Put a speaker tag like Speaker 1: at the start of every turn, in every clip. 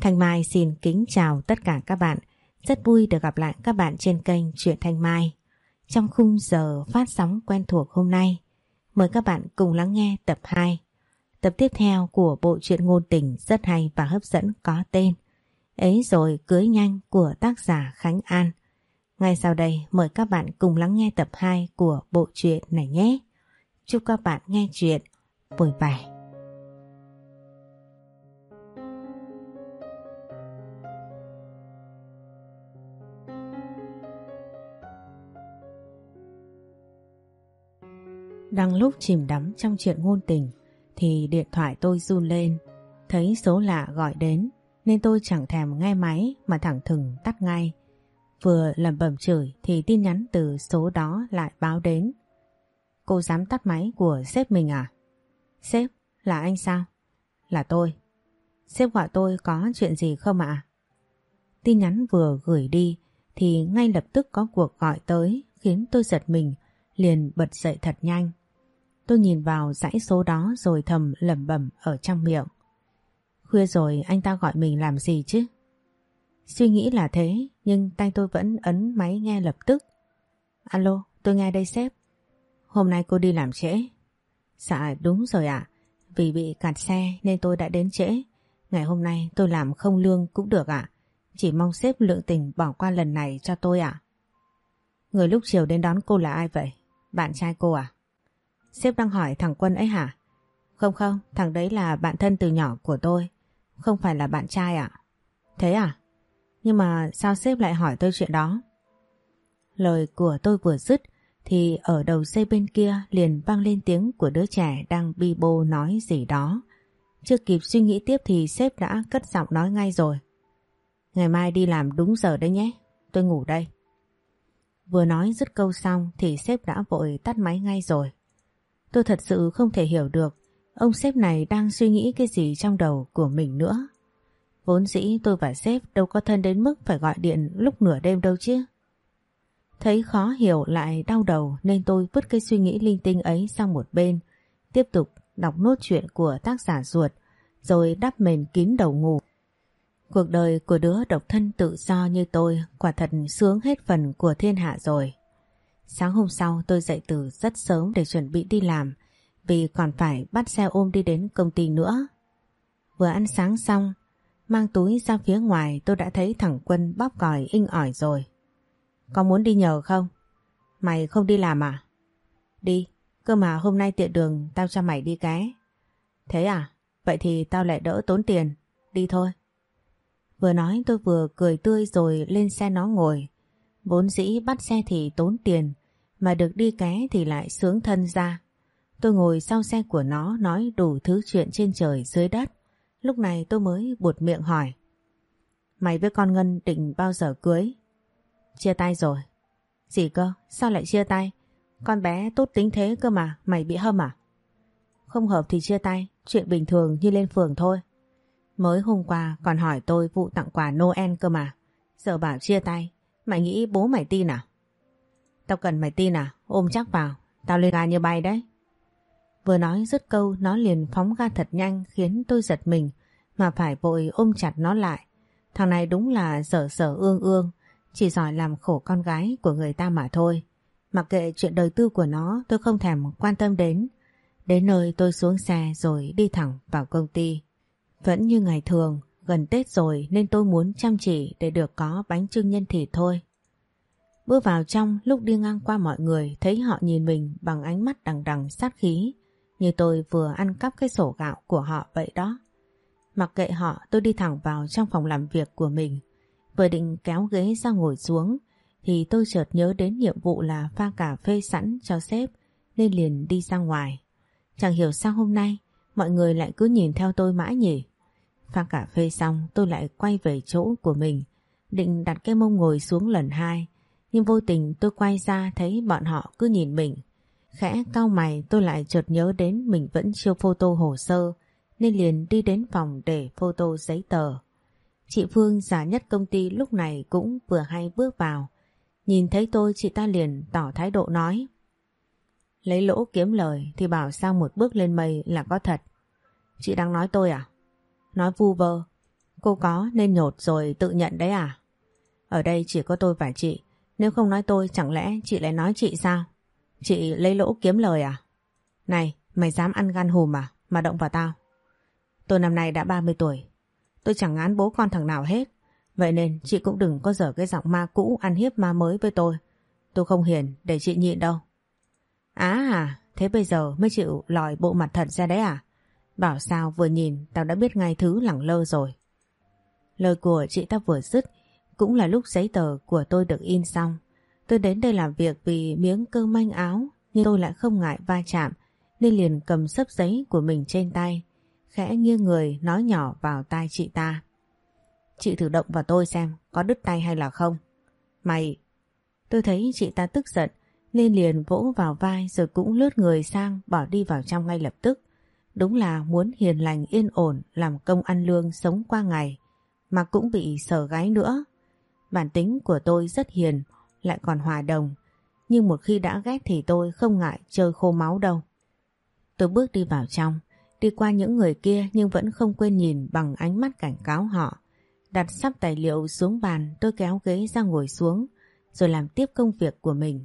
Speaker 1: Thanh Mai xin kính chào tất cả các bạn. Rất vui được gặp lại các bạn trên kênh Truyện Thanh Mai. Trong khung giờ phát sóng quen thuộc hôm nay, mời các bạn cùng lắng nghe tập 2. Tập tiếp theo của bộ truyện ngôn tình rất hay và hấp dẫn có tên Ấy rồi cưới nhanh của tác giả Khánh An. Ngay sau đây mời các bạn cùng lắng nghe tập 2 của bộ truyện này nhé. Chúc các bạn nghe chuyện vui vẻ. Đang lúc chìm đắm trong chuyện ngôn tình thì điện thoại tôi run lên. Thấy số lạ gọi đến nên tôi chẳng thèm nghe máy mà thẳng thừng tắt ngay. Vừa lẩm bẩm chửi thì tin nhắn từ số đó lại báo đến. Cô dám tắt máy của sếp mình à? Sếp, là anh sao? Là tôi. Sếp gọi tôi có chuyện gì không ạ? Tin nhắn vừa gửi đi thì ngay lập tức có cuộc gọi tới khiến tôi giật mình liền bật dậy thật nhanh. Tôi nhìn vào dãy số đó rồi thầm lẩm bẩm ở trong miệng. Khuya rồi anh ta gọi mình làm gì chứ? Suy nghĩ là thế nhưng tay tôi vẫn ấn máy nghe lập tức. Alo, tôi nghe đây sếp. Hôm nay cô đi làm trễ. Dạ đúng rồi ạ. Vì bị cạt xe nên tôi đã đến trễ. Ngày hôm nay tôi làm không lương cũng được ạ. Chỉ mong sếp lượng tình bỏ qua lần này cho tôi ạ. Người lúc chiều đến đón cô là ai vậy? Bạn trai cô à? Sếp đang hỏi thằng Quân ấy hả? Không không, thằng đấy là bạn thân từ nhỏ của tôi. Không phải là bạn trai ạ. Thế à? Nhưng mà sao sếp lại hỏi tôi chuyện đó? Lời của tôi vừa dứt thì ở đầu dây bên kia liền vang lên tiếng của đứa trẻ đang bi bô nói gì đó. Chưa kịp suy nghĩ tiếp thì sếp đã cất giọng nói ngay rồi. Ngày mai đi làm đúng giờ đấy nhé, tôi ngủ đây. Vừa nói dứt câu xong thì sếp đã vội tắt máy ngay rồi. Tôi thật sự không thể hiểu được ông sếp này đang suy nghĩ cái gì trong đầu của mình nữa. Vốn dĩ tôi và sếp đâu có thân đến mức phải gọi điện lúc nửa đêm đâu chứ. Thấy khó hiểu lại đau đầu nên tôi vứt cái suy nghĩ linh tinh ấy sang một bên, tiếp tục đọc nốt chuyện của tác giả ruột, rồi đắp mền kín đầu ngủ. Cuộc đời của đứa độc thân tự do như tôi quả thật sướng hết phần của thiên hạ rồi. Sáng hôm sau tôi dậy từ rất sớm để chuẩn bị đi làm vì còn phải bắt xe ôm đi đến công ty nữa. Vừa ăn sáng xong, mang túi ra phía ngoài tôi đã thấy thằng Quân bóp còi inh ỏi rồi. Có muốn đi nhờ không? Mày không đi làm à? Đi, cơ mà hôm nay tiện đường tao cho mày đi ké. Thế à? Vậy thì tao lại đỡ tốn tiền. Đi thôi. Vừa nói tôi vừa cười tươi rồi lên xe nó ngồi. Vốn dĩ bắt xe thì tốn tiền, mà được đi ké thì lại sướng thân ra. Tôi ngồi sau xe của nó nói đủ thứ chuyện trên trời dưới đất. Lúc này tôi mới buột miệng hỏi. Mày với con Ngân định bao giờ cưới? Chia tay rồi. Gì cơ? Sao lại chia tay? Con bé tốt tính thế cơ mà, mày bị hâm à? Không hợp thì chia tay, chuyện bình thường như lên phường thôi. Mới hôm qua còn hỏi tôi vụ tặng quà Noel cơ mà. Giờ bảo chia tay, mày nghĩ bố mày tin à? Tao cần mày tin à? Ôm chắc vào, tao lên ga như bay đấy. Vừa nói dứt câu nó liền phóng ga thật nhanh khiến tôi giật mình mà phải vội ôm chặt nó lại. Thằng này đúng là dở dở ương ương, chỉ giỏi làm khổ con gái của người ta mà thôi. Mặc kệ chuyện đời tư của nó tôi không thèm quan tâm đến. Đến nơi tôi xuống xe rồi đi thẳng vào công ty. Vẫn như ngày thường, gần Tết rồi nên tôi muốn chăm chỉ để được có bánh trưng nhân thịt thôi. Bước vào trong, lúc đi ngang qua mọi người, thấy họ nhìn mình bằng ánh mắt đằng đằng sát khí, như tôi vừa ăn cắp cái sổ gạo của họ vậy đó. Mặc kệ họ, tôi đi thẳng vào trong phòng làm việc của mình. Vừa định kéo ghế ra ngồi xuống, thì tôi chợt nhớ đến nhiệm vụ là pha cà phê sẵn cho sếp, nên liền đi ra ngoài. Chẳng hiểu sao hôm nay, mọi người lại cứ nhìn theo tôi mãi nhỉ. Pha cà phê xong, tôi lại quay về chỗ của mình, định đặt cái mông ngồi xuống lần hai nhưng vô tình tôi quay ra thấy bọn họ cứ nhìn mình. Khẽ cau mày, tôi lại chợt nhớ đến mình vẫn chưa photo hồ sơ, nên liền đi đến phòng để photo giấy tờ. Chị Phương, giả nhất công ty, lúc này cũng vừa hay bước vào. Nhìn thấy tôi, chị ta liền tỏ thái độ nói. Lấy lỗ kiếm lời thì bảo sao một bước lên mây là có thật. Chị đang nói tôi à? Nói vu vơ. Cô có nên nhột rồi tự nhận đấy à? Ở đây chỉ có tôi và chị. Nếu không nói tôi chẳng lẽ chị lại nói chị sao? Chị lấy lỗ kiếm lời à? Này, mày dám ăn gan hùm à? Mà động vào tao. Tôi năm nay đã 30 tuổi. Tôi chẳng ngán bố con thằng nào hết. Vậy nên chị cũng đừng có dở cái giọng ma cũ ăn hiếp ma mới với tôi. Tôi không hiền để chị nhịn đâu. Á à, thế bây giờ mới chịu lòi bộ mặt thật ra đấy à? Bảo sao vừa nhìn tao đã biết ngay thứ lẳng lơ rồi. Lời của chị ta vừa dứt cũng là lúc giấy tờ của tôi được in xong. Tôi đến đây làm việc vì miếng cơ manh áo, nhưng tôi lại không ngại va chạm, nên liền cầm sấp giấy của mình trên tay, khẽ nghiêng người nói nhỏ vào tai chị ta. Chị thử động vào tôi xem, có đứt tay hay là không. Mày... Tôi thấy chị ta tức giận, nên liền vỗ vào vai rồi cũng lướt người sang bỏ đi vào trong ngay lập tức. Đúng là muốn hiền lành yên ổn, làm công ăn lương sống qua ngày, mà cũng bị sờ gáy nữa. Bản tính của tôi rất hiền, lại còn hòa đồng nhưng một khi đã ghét thì tôi không ngại chơi khô máu đâu. Tôi bước đi vào trong, đi qua những người kia nhưng vẫn không quên nhìn bằng ánh mắt cảnh cáo họ. Đặt sắp tài liệu xuống bàn, tôi kéo ghế ra ngồi xuống, rồi làm tiếp công việc của mình.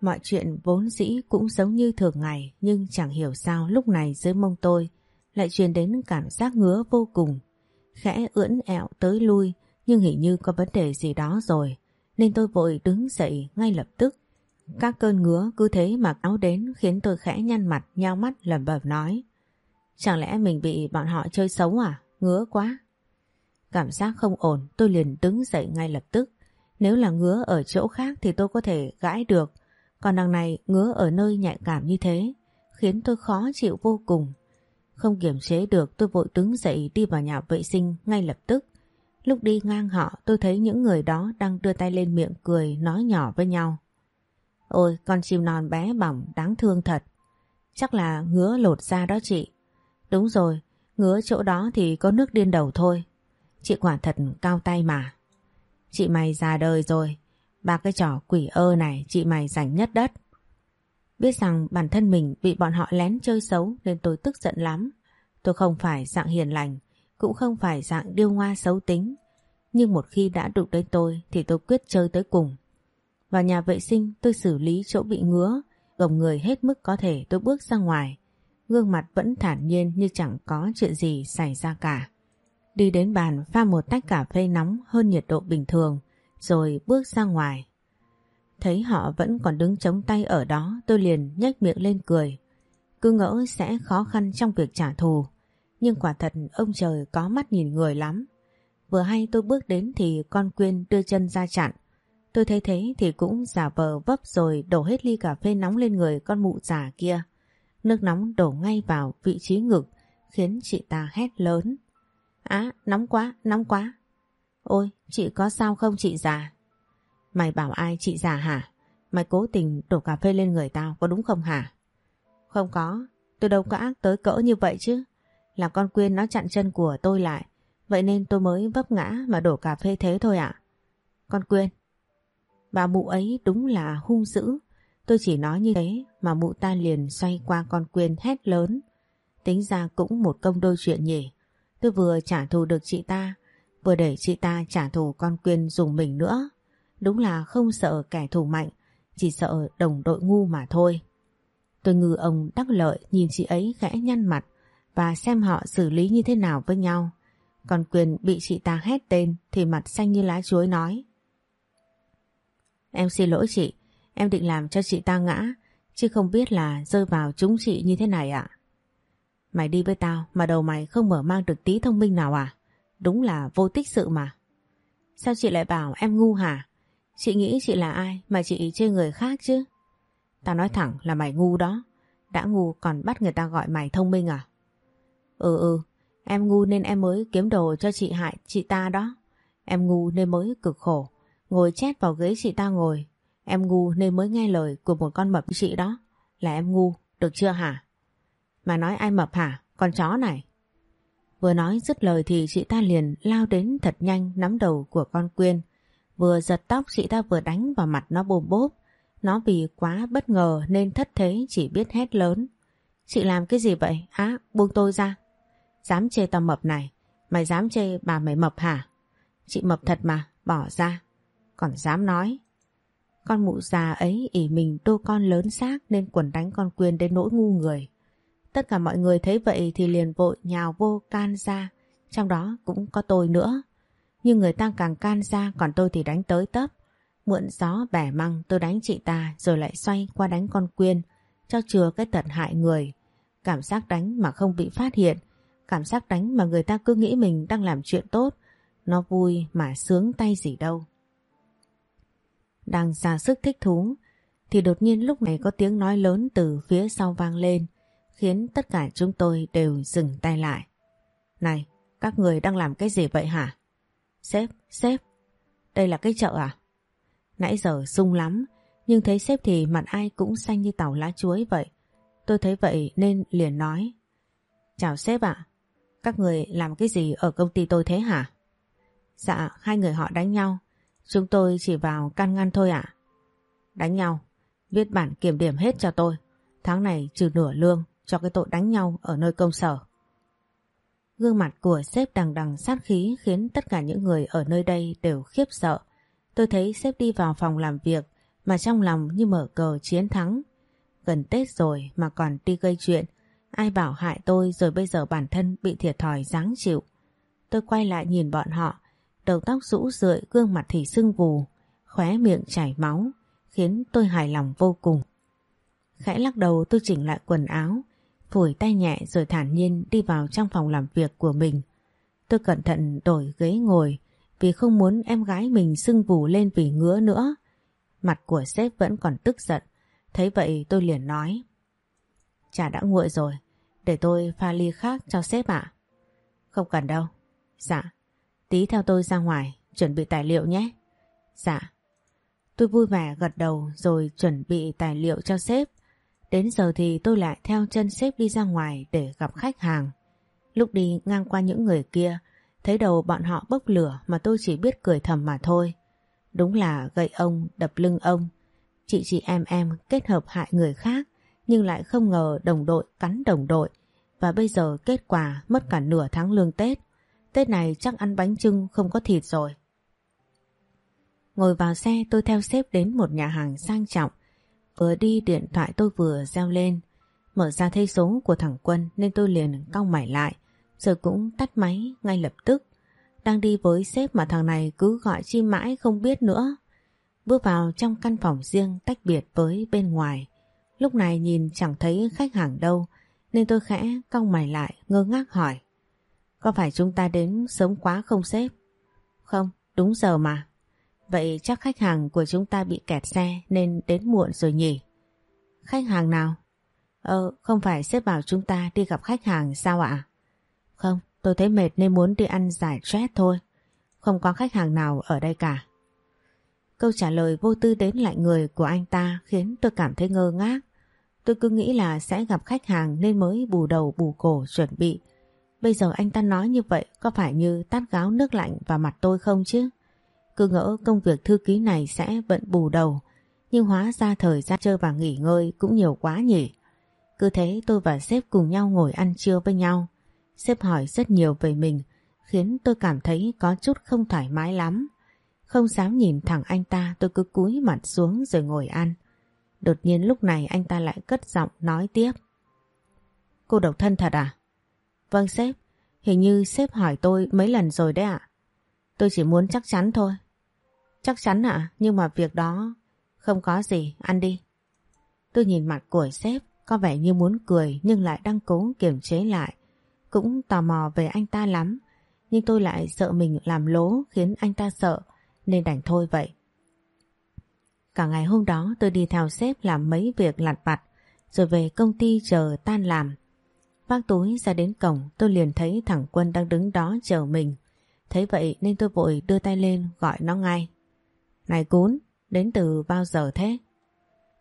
Speaker 1: Mọi chuyện vốn dĩ cũng giống như thường ngày, nhưng chẳng hiểu sao lúc này dưới mông tôi lại truyền đến cảm giác ngứa vô cùng. Khẽ ưỡn ẹo tới lui nhưng hình như có vấn đề gì đó rồi, nên tôi vội đứng dậy ngay lập tức. Các cơn ngứa cứ thế mặc áo đến khiến tôi khẽ nhăn mặt nhao mắt, lẩm bẩm nói. Chẳng lẽ mình bị bọn họ chơi xấu à? Ngứa quá. Cảm giác không ổn, tôi liền đứng dậy ngay lập tức. Nếu là ngứa ở chỗ khác thì tôi có thể gãi được. Còn đằng này ngứa ở nơi nhạy cảm như thế, khiến tôi khó chịu vô cùng. Không kiểm chế được, tôi vội đứng dậy đi vào nhà vệ sinh ngay lập tức. Lúc đi ngang họ tôi thấy những người đó đang đưa tay lên miệng cười nói nhỏ với nhau. Ôi con chim non bé bỏng đáng thương thật. Chắc là ngứa lột da đó chị. Đúng rồi, ngứa chỗ đó thì có nước điên đầu thôi. Chị quả thật cao tay mà. Chị mày già đời rồi, ba cái trò quỷ ơ này chị mày rảnh nhất đất. Biết rằng bản thân mình bị bọn họ lén chơi xấu nên tôi tức giận lắm. Tôi không phải dạng hiền lành, cũng không phải dạng điêu ngoa xấu tính. Nhưng một khi đã đụng đến tôi thì tôi quyết chơi tới cùng. Vào nhà vệ sinh tôi xử lý chỗ bị ngứa, gồng người hết mức có thể tôi bước ra ngoài gương mặt vẫn thản nhiên như chẳng có chuyện gì xảy ra cả. Đi đến bàn pha một tách cà phê nóng hơn nhiệt độ bình thường, rồi bước ra ngoài. Thấy họ vẫn còn đứng chống tay ở đó, tôi liền nhếch miệng lên cười. Cứ ngỡ sẽ khó khăn trong việc trả thù, nhưng quả thật ông trời có mắt nhìn người lắm. Vừa hay tôi bước đến thì con Quyên đưa chân ra chặn. Tôi thấy thế thì cũng giả vờ vấp rồi đổ hết ly cà phê nóng lên người con mụ già kia. Nước nóng đổ ngay vào vị trí ngực khiến chị ta hét lớn. Á, nóng quá, nóng quá. Ôi, chị có sao không chị già? Mày bảo ai chị già hả? Mày cố tình đổ cà phê lên người tao có đúng không hả? Không có, tôi đâu có ác tới cỡ như vậy chứ. Là con Quyên nó chặn chân của tôi lại. Vậy nên tôi mới vấp ngã mà đổ cà phê thế thôi ạ. Con Quyên. Bà mụ ấy đúng là hung dữ. Tôi chỉ nói như thế mà mụ ta liền xoay qua con Quyên hét lớn. Tính ra cũng một công đôi chuyện nhỉ. Tôi vừa trả thù được chị ta, vừa để chị ta trả thù con Quyên dùng mình nữa. Đúng là không sợ kẻ thù mạnh, chỉ sợ đồng đội ngu mà thôi. Tôi ngư ông đắc lợi nhìn chị ấy khẽ nhăn mặt và xem họ xử lý như thế nào với nhau. Còn Quyền bị chị ta hét tên thì mặt xanh như lá chuối nói. Em xin lỗi chị, Em định làm cho chị ta ngã, chứ không biết là rơi vào chúng chị như thế này ạ. Mày đi với tao mà đầu mày không mở mang được tí thông minh nào à? Đúng là vô tích sự mà. Sao chị lại bảo em ngu hả? Chị nghĩ chị là ai mà chị chê người khác chứ? Tao nói thẳng là mày ngu đó. Đã ngu còn bắt người ta gọi mày thông minh à? Ừ ừ, em ngu nên em mới kiếm đồ cho chị hại chị ta đó. Em ngu nên mới cực khổ, ngồi chét vào ghế chị ta ngồi Em ngu nên mới nghe lời của một con mập chị đó. Là em ngu, được chưa hả? Mà nói ai mập hả? Con chó này. Vừa nói dứt lời thì chị ta liền lao đến thật nhanh nắm đầu của con Quyên. Vừa giật tóc chị ta vừa đánh vào mặt nó bồm bốp. Nó vì quá bất ngờ nên thất thế chỉ biết hét lớn. Chị làm cái gì vậy? Á, buông tôi ra. Dám chê tao mập này. Mày dám chê bà mày mập hả? Chị mập thật mà, bỏ ra. Còn dám nói. Con mụ già ấy ỉ mình đô con lớn xác nên quần đánh con quyền đến nỗi ngu người. Tất cả mọi người thấy vậy thì liền vội nhào vô can ra, trong đó cũng có tôi nữa. Nhưng người ta càng can ra còn tôi thì đánh tới tấp. Mượn gió bẻ măng tôi đánh chị ta rồi lại xoay qua đánh con Quyên cho chừa cái tận hại người. Cảm giác đánh mà không bị phát hiện, cảm giác đánh mà người ta cứ nghĩ mình đang làm chuyện tốt, nó vui mà sướng tay gì đâu. Đang ra sức thích thú, thì đột nhiên lúc này có tiếng nói lớn từ phía sau vang lên, khiến tất cả chúng tôi đều dừng tay lại. Này, các người đang làm cái gì vậy hả? Sếp, sếp, đây là cái chợ à? Nãy giờ sung lắm, nhưng thấy sếp thì mặt ai cũng xanh như tàu lá chuối vậy. Tôi thấy vậy nên liền nói. Chào sếp ạ, các người làm cái gì ở công ty tôi thế hả? Dạ, hai người họ đánh nhau. Chúng tôi chỉ vào can ngăn thôi ạ. Đánh nhau, viết bản kiểm điểm hết cho tôi. Tháng này trừ nửa lương cho cái tội đánh nhau ở nơi công sở. Gương mặt của sếp đằng đằng sát khí khiến tất cả những người ở nơi đây đều khiếp sợ. Tôi thấy sếp đi vào phòng làm việc mà trong lòng như mở cờ chiến thắng. Gần Tết rồi mà còn đi gây chuyện. Ai bảo hại tôi rồi bây giờ bản thân bị thiệt thòi dáng chịu. Tôi quay lại nhìn bọn họ, đầu tóc rũ rượi, gương mặt thì sưng vù, khóe miệng chảy máu, khiến tôi hài lòng vô cùng. Khẽ lắc đầu tôi chỉnh lại quần áo, phủi tay nhẹ rồi thản nhiên đi vào trong phòng làm việc của mình. Tôi cẩn thận đổi ghế ngồi vì không muốn em gái mình sưng vù lên vì ngứa nữa. Mặt của sếp vẫn còn tức giận. Thấy vậy tôi liền nói trà đã nguội rồi, để tôi pha ly khác cho sếp ạ. Không cần đâu. Dạ, tí theo tôi ra ngoài, chuẩn bị tài liệu nhé. Dạ. Tôi vui vẻ gật đầu rồi chuẩn bị tài liệu cho sếp. Đến giờ thì tôi lại theo chân sếp đi ra ngoài để gặp khách hàng. Lúc đi ngang qua những người kia, thấy đầu bọn họ bốc lửa mà tôi chỉ biết cười thầm mà thôi. Đúng là gậy ông đập lưng ông. Chị chị em em kết hợp hại người khác nhưng lại không ngờ đồng đội cắn đồng đội. Và bây giờ kết quả mất cả nửa tháng lương Tết. Tết này chắc ăn bánh trưng không có thịt rồi. Ngồi vào xe, tôi theo sếp đến một nhà hàng sang trọng. Vừa đi điện thoại tôi vừa reo lên. Mở ra thấy số của thằng Quân nên tôi liền cau mày lại. Rồi cũng tắt máy ngay lập tức. Đang đi với sếp mà thằng này cứ gọi chi mãi không biết nữa. Bước vào trong căn phòng riêng tách biệt với bên ngoài. Lúc này nhìn chẳng thấy khách hàng đâu nên tôi khẽ cong mày lại ngơ ngác hỏi. Có phải chúng ta đến sớm quá không sếp? Không, đúng giờ mà. Vậy chắc khách hàng của chúng ta bị kẹt xe nên đến muộn rồi nhỉ? Khách hàng nào? Ờ, không phải sếp bảo chúng ta đi gặp khách hàng sao ạ? Không, tôi thấy mệt nên muốn đi ăn giải stress thôi. Không có khách hàng nào ở đây cả. Câu trả lời vô tư đến lại người của anh ta khiến tôi cảm thấy ngơ ngác. Tôi cứ nghĩ là sẽ gặp khách hàng nên mới bù đầu bù cổ chuẩn bị. Bây giờ anh ta nói như vậy có phải như tát gáo nước lạnh vào mặt tôi không chứ? Cứ ngỡ công việc thư ký này sẽ bận bù đầu, nhưng hóa ra thời gian chơi và nghỉ ngơi cũng nhiều quá nhỉ. Cứ thế tôi và sếp cùng nhau ngồi ăn trưa với nhau. Sếp hỏi rất nhiều về mình, khiến tôi cảm thấy có chút không thoải mái lắm. Không dám nhìn thẳng anh ta tôi cứ cúi mặt xuống rồi ngồi ăn. Đột nhiên lúc này anh ta lại cất giọng nói tiếp. Cô độc thân thật à? Vâng sếp, hình như sếp hỏi tôi mấy lần rồi đấy ạ. Tôi chỉ muốn chắc chắn thôi. Chắc chắn ạ, nhưng mà việc đó không có gì, ăn đi. Tôi nhìn mặt của sếp có vẻ như muốn cười nhưng lại đang cố kiềm chế lại. Cũng tò mò về anh ta lắm, nhưng tôi lại sợ mình làm lố khiến anh ta sợ nên đành thôi vậy. Cả ngày hôm đó tôi đi theo sếp làm mấy việc lặt vặt rồi về công ty chờ tan làm. Vác túi ra đến cổng tôi liền thấy thằng Quân đang đứng đó chờ mình. Thấy vậy nên tôi vội đưa tay lên gọi nó ngay. Này cún, đến từ bao giờ thế?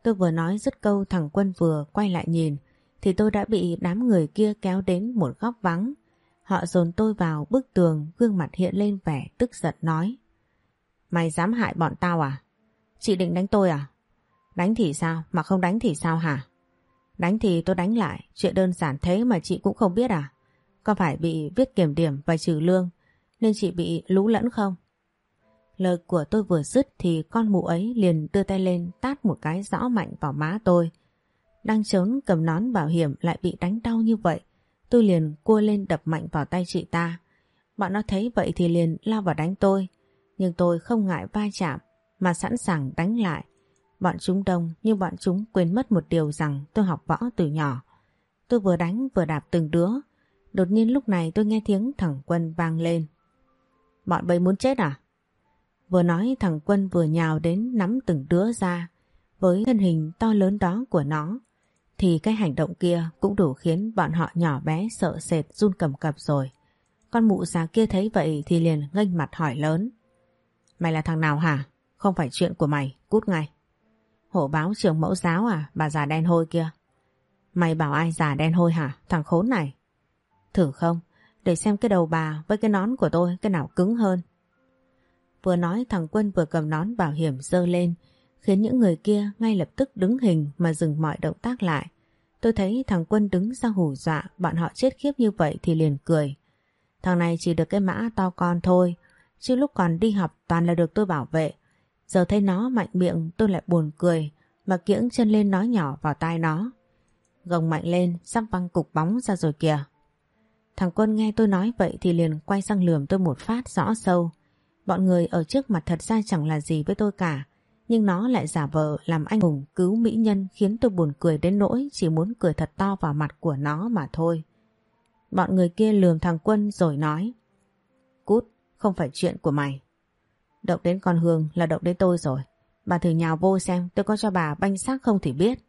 Speaker 1: Tôi vừa nói dứt câu thằng Quân vừa quay lại nhìn thì tôi đã bị đám người kia kéo đến một góc vắng. Họ dồn tôi vào bức tường gương mặt hiện lên vẻ tức giận nói. Mày dám hại bọn tao à? Chị định đánh tôi à? Đánh thì sao, mà không đánh thì sao hả? Đánh thì tôi đánh lại, chuyện đơn giản thế mà chị cũng không biết à? có phải bị viết kiểm điểm và trừ lương nên chị bị lú lẫn không? Lời của tôi vừa dứt thì con mụ ấy liền đưa tay lên tát một cái rõ mạnh vào má tôi. Đang trốn cầm nón bảo hiểm lại bị đánh đau như vậy. Tôi liền cua lên đập mạnh vào tay chị ta. Bọn nó thấy vậy thì liền lao vào đánh tôi. Nhưng tôi không ngại va chạm mà sẵn sàng đánh lại. Bọn chúng đông nhưng bọn chúng quên mất một điều rằng tôi học võ từ nhỏ. Tôi vừa đánh vừa đạp từng đứa. Đột nhiên lúc này tôi nghe tiếng thằng Quân vang lên. Bọn bầy muốn chết à? Vừa nói thằng Quân vừa nhào đến nắm từng đứa ra. Với thân hình to lớn đó của nó, thì cái hành động kia cũng đủ khiến bọn họ nhỏ bé sợ sệt run cầm cập rồi. Con mụ già kia thấy vậy thì liền nghênh mặt hỏi lớn. Mày là thằng nào hả? Không phải chuyện của mày, cút ngay. Hổ báo trường mẫu giáo à, bà già đen hôi kia. Mày bảo ai già đen hôi hả, thằng khốn này? Thử không, để xem cái đầu bà với cái nón của tôi cái nào cứng hơn. Vừa nói thằng Quân vừa cầm nón bảo hiểm dơ lên, khiến những người kia ngay lập tức đứng hình mà dừng mọi động tác lại. Tôi thấy thằng Quân đứng ra hù dọa bọn họ chết khiếp như vậy thì liền cười. Thằng này chỉ được cái mã to con thôi, chứ lúc còn đi học toàn là được tôi bảo vệ. Giờ thấy nó mạnh miệng tôi lại buồn cười mà kiễng chân lên nói nhỏ vào tai nó. Gồng mạnh lên sắp văng cục bóng ra rồi kìa. Thằng Quân nghe tôi nói vậy thì liền quay sang lườm tôi một phát rõ sâu. Bọn người ở trước mặt thật ra chẳng là gì với tôi cả. Nhưng nó lại giả vờ làm anh hùng cứu mỹ nhân khiến tôi buồn cười đến nỗi chỉ muốn cười thật to vào mặt của nó mà thôi. Bọn người kia lườm thằng Quân rồi nói Cút, không phải chuyện của mày. Động đến con Hương là động đến tôi rồi. Bà thử nhào vô xem tôi có cho bà banh xác không thì biết.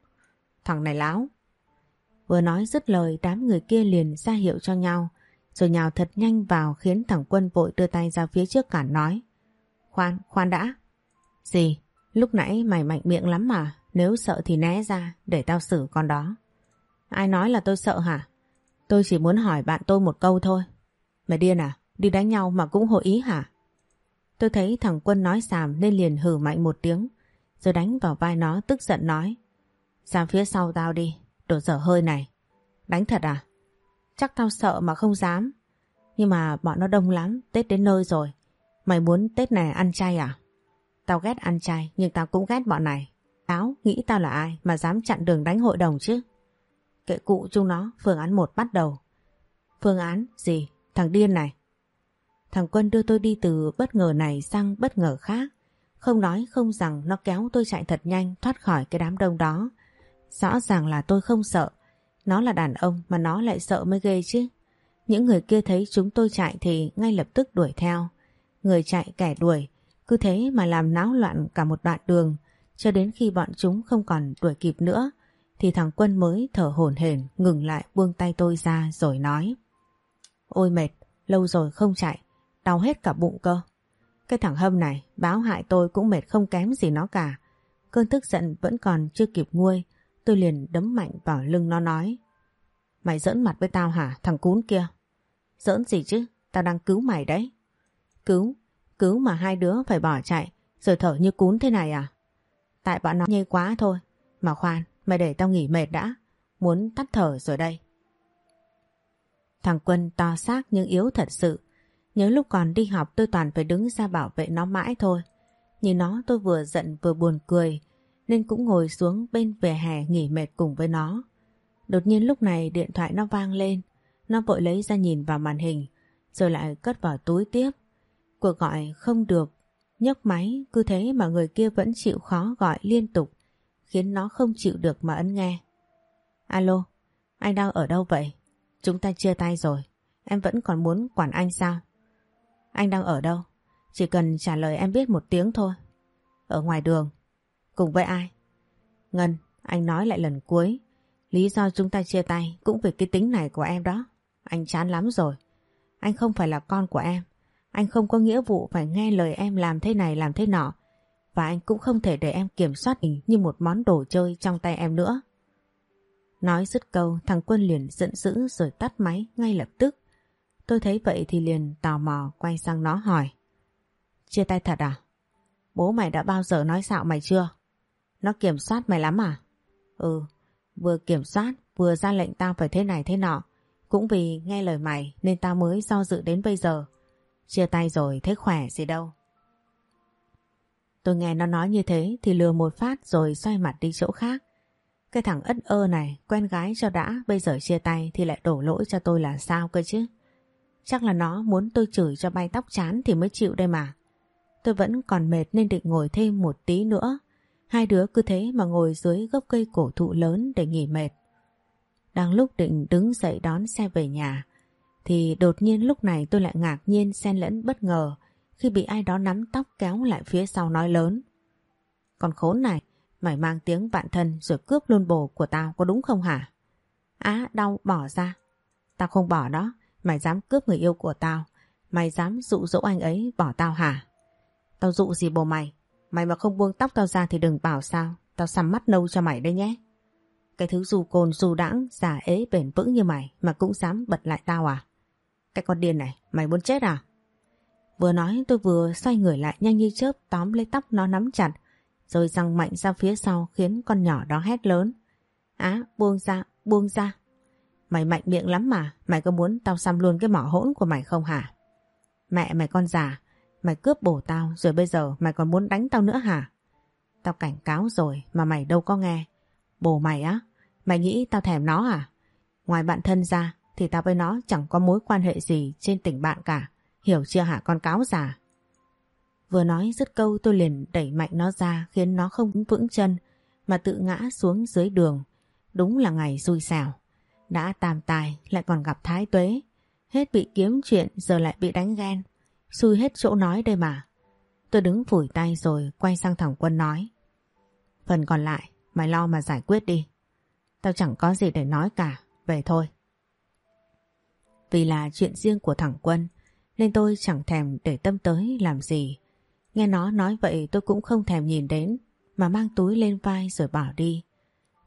Speaker 1: Thằng này láo. Vừa nói dứt lời đám người kia liền ra hiệu cho nhau rồi nhào thật nhanh vào khiến thằng Quân vội đưa tay ra phía trước cản nói. Khoan, khoan đã. Gì? Lúc nãy mày mạnh miệng lắm mà. Nếu sợ thì né ra để tao xử con đó. Ai nói là tôi sợ hả? Tôi chỉ muốn hỏi bạn tôi một câu thôi. Mày điên à? Đi đánh nhau mà cũng hội ý hả? Tôi thấy thằng Quân nói xàm nên liền hử mạnh một tiếng. Rồi đánh vào vai nó tức giận nói. Sang phía sau tao đi. Đồ dở hơi này. Đánh thật à? Chắc tao sợ mà không dám. Nhưng mà bọn nó đông lắm. Tết đến nơi rồi. Mày muốn Tết này ăn chay à? Tao ghét ăn chay nhưng tao cũng ghét bọn này. Táo nghĩ tao là ai mà dám chặn đường đánh hội đồng chứ? Kệ cụ chúng nó, phương án một bắt đầu. Phương án gì? Thằng điên này. Thằng Quân đưa tôi đi từ bất ngờ này sang bất ngờ khác. Không nói không rằng nó kéo tôi chạy thật nhanh thoát khỏi cái đám đông đó. Rõ ràng là tôi không sợ. Nó là đàn ông mà nó lại sợ mới ghê chứ. Những người kia thấy chúng tôi chạy thì ngay lập tức đuổi theo. Người chạy kẻ đuổi, cứ thế mà làm náo loạn cả một đoạn đường cho đến khi bọn chúng không còn đuổi kịp nữa thì thằng Quân mới thở hổn hển ngừng lại buông tay tôi ra rồi nói Ôi mệt, lâu rồi không chạy, đau hết cả bụng cơ. Cái thằng Hâm này báo hại tôi cũng mệt không kém gì nó cả. Cơn tức giận vẫn còn chưa kịp nguôi, tôi liền đấm mạnh vào lưng nó nói Mày giỡn mặt với tao hả thằng cún kia? Giỡn gì chứ, tao đang cứu mày đấy. Cứu, cứu mà hai đứa phải bỏ chạy rồi thở như cún thế này à? Tại bọn nó nhây quá thôi. Mà khoan, Mày để tao nghỉ mệt đã. Muốn tắt thở rồi đây. Thằng Quân to xác nhưng yếu thật sự. Nhớ lúc còn đi học tôi toàn phải đứng ra bảo vệ nó mãi thôi. Nhìn nó tôi vừa giận vừa buồn cười nên cũng ngồi xuống bên vỉa hè nghỉ mệt cùng với nó. Đột nhiên lúc này điện thoại nó vang lên. Nó vội lấy ra nhìn vào màn hình rồi lại cất vào túi tiếp. Cuộc gọi không được. nhấc máy cứ thế mà người kia vẫn chịu khó gọi liên tục khiến nó không chịu được mà ấn nghe. Alo, anh đang ở đâu vậy? Chúng ta chia tay rồi, em vẫn còn muốn quản anh sao? Anh đang ở đâu? Chỉ cần trả lời em biết một tiếng thôi. Ở ngoài đường. Cùng với ai? Ngân, anh nói lại lần cuối. Lý do chúng ta chia tay cũng vì cái tính này của em đó. Anh chán lắm rồi. Anh không phải là con của em. Anh không có nghĩa vụ phải nghe lời em làm thế này làm thế nọ và anh cũng không thể để em kiểm soát mình như một món đồ chơi trong tay em nữa. Nói dứt câu thằng Quân liền giận dữ rồi tắt máy ngay lập tức. Tôi thấy vậy thì liền tò mò quay sang nó hỏi. Chia tay thật à? Bố mày đã bao giờ nói xạo mày chưa? Nó kiểm soát mày lắm à? Ừ, vừa kiểm soát vừa ra lệnh tao phải thế này thế nọ. Cũng vì nghe lời mày nên tao mới do dự đến bây giờ. Chia tay rồi thấy khỏe gì đâu. Tôi nghe nó nói như thế thì lừa một phát rồi xoay mặt đi chỗ khác. Cái thằng ất ơ này quen gái cho đã bây giờ chia tay thì lại đổ lỗi cho tôi là sao cơ chứ. Chắc là nó muốn tôi chửi cho bay tóc chán thì mới chịu đây mà. Tôi vẫn còn mệt nên định ngồi thêm một tí nữa. Hai đứa cứ thế mà ngồi dưới gốc cây cổ thụ lớn để nghỉ mệt. Đang lúc định đứng dậy đón xe về nhà thì đột nhiên lúc này tôi lại ngạc nhiên xen lẫn bất ngờ khi bị ai đó nắm tóc kéo lại phía sau nói lớn. Còn khốn này, mày mang tiếng bạn thân rồi cướp luôn bồ của tao có đúng không hả? Á, đau bỏ ra. Tao không bỏ đó, mày dám cướp người yêu của tao, mày dám dụ dỗ anh ấy bỏ tao hả? Tao dụ gì bồ mày, mày mà không buông tóc tao ra thì đừng bảo sao, tao xăm mắt nâu cho mày đây nhé. Cái thứ dù cồn dù đãng giả ế bền vững như mày mà cũng dám bật lại tao à? Cái con điên này, mày muốn chết à? Vừa nói tôi vừa xoay người lại nhanh như chớp tóm lấy tóc nó nắm chặt rồi răng mạnh ra phía sau khiến con nhỏ đó hét lớn. Á, buông ra, buông ra. Mày mạnh miệng lắm mà, mày có muốn tao xăm luôn cái mỏ hỗn của mày không hả? Mẹ mày con già, mày cướp bổ tao rồi bây giờ mày còn muốn đánh tao nữa hả? Tao cảnh cáo rồi mà mày đâu có nghe. Bồ mày á, mày nghĩ tao thèm nó à? Ngoài bạn thân ra thì tao với nó chẳng có mối quan hệ gì trên tình bạn cả. Hiểu chưa hả con cáo già? Vừa nói dứt câu tôi liền đẩy mạnh nó ra khiến nó không vững chân mà tự ngã xuống dưới đường. Đúng là ngày xui xẻo. Đã tam tài, lại còn gặp thái tuế. Hết bị kiếm chuyện, giờ lại bị đánh ghen. Xui hết chỗ nói đây mà. Tôi đứng phủi tay rồi quay sang thằng quân nói. Phần còn lại, mày lo mà giải quyết đi. Tao chẳng có gì để nói cả. Về thôi. Vì là chuyện riêng của thằng quân, nên tôi chẳng thèm để tâm tới làm gì. Nghe nó nói vậy tôi cũng không thèm nhìn đến, mà mang túi lên vai rồi bỏ đi.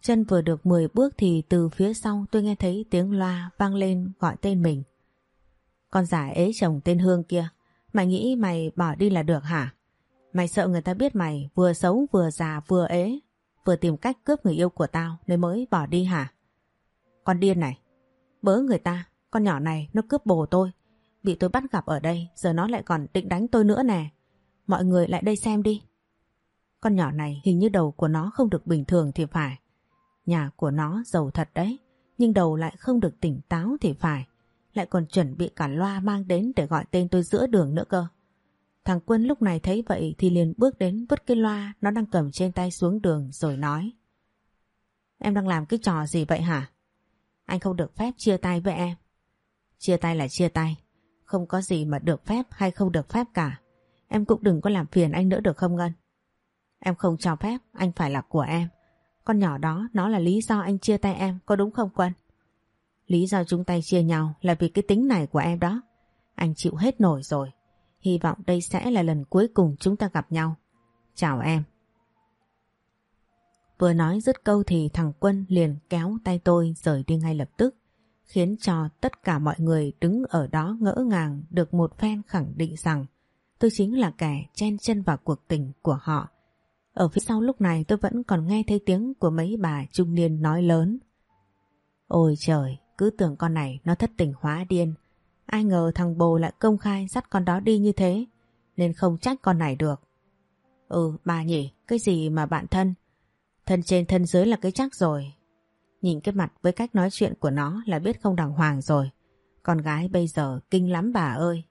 Speaker 1: Chân vừa được 10 bước thì từ phía sau tôi nghe thấy tiếng loa vang lên gọi tên mình. Con giả ế chồng tên Hương kia, mày nghĩ mày bỏ đi là được hả? Mày sợ người ta biết mày vừa xấu vừa già vừa ế, vừa tìm cách cướp người yêu của tao nên mới bỏ đi hả? Con điên này, bớ người ta, con nhỏ này nó cướp bồ tôi, bị tôi bắt gặp ở đây giờ nó lại còn định đánh tôi nữa nè. Mọi người lại đây xem đi. Con nhỏ này hình như đầu của nó không được bình thường thì phải. Nhà của nó giàu thật đấy, nhưng đầu lại không được tỉnh táo thì phải. Lại còn chuẩn bị cả loa mang đến để gọi tên tôi giữa đường nữa cơ. Thằng Quân lúc này thấy vậy thì liền bước đến vứt cái loa nó đang cầm trên tay xuống đường rồi nói. Em đang làm cái trò gì vậy hả? Anh không được phép chia tay với em. Chia tay là chia tay. Không có gì mà được phép hay không được phép cả. Em cũng đừng có làm phiền anh nữa được không Ngân? Em không cho phép, anh phải là của em. Con nhỏ đó nó là lý do anh chia tay em, có đúng không Quân? Lý do chúng tay chia nhau là vì cái tính này của em đó. Anh chịu hết nổi rồi. Hy vọng đây sẽ là lần cuối cùng chúng ta gặp nhau. Chào em. Vừa nói dứt câu thì thằng Quân liền kéo tay tôi rời đi ngay lập tức, khiến cho tất cả mọi người đứng ở đó ngỡ ngàng được một phen khẳng định rằng tôi chính là kẻ chen chân vào cuộc tình của họ. Ở phía sau lúc này tôi vẫn còn nghe thấy tiếng của mấy bà trung niên nói lớn. Ôi trời, cứ tưởng con này nó thất tình hóa điên. Ai ngờ thằng bồ lại công khai dắt con đó đi như thế, nên không trách con này được. Ừ, bà nhỉ, cái gì mà bạn thân? Thân trên thân dưới là cái chắc rồi. Nhìn cái mặt với cách nói chuyện của nó là biết không đàng hoàng rồi. Con gái bây giờ kinh lắm bà ơi.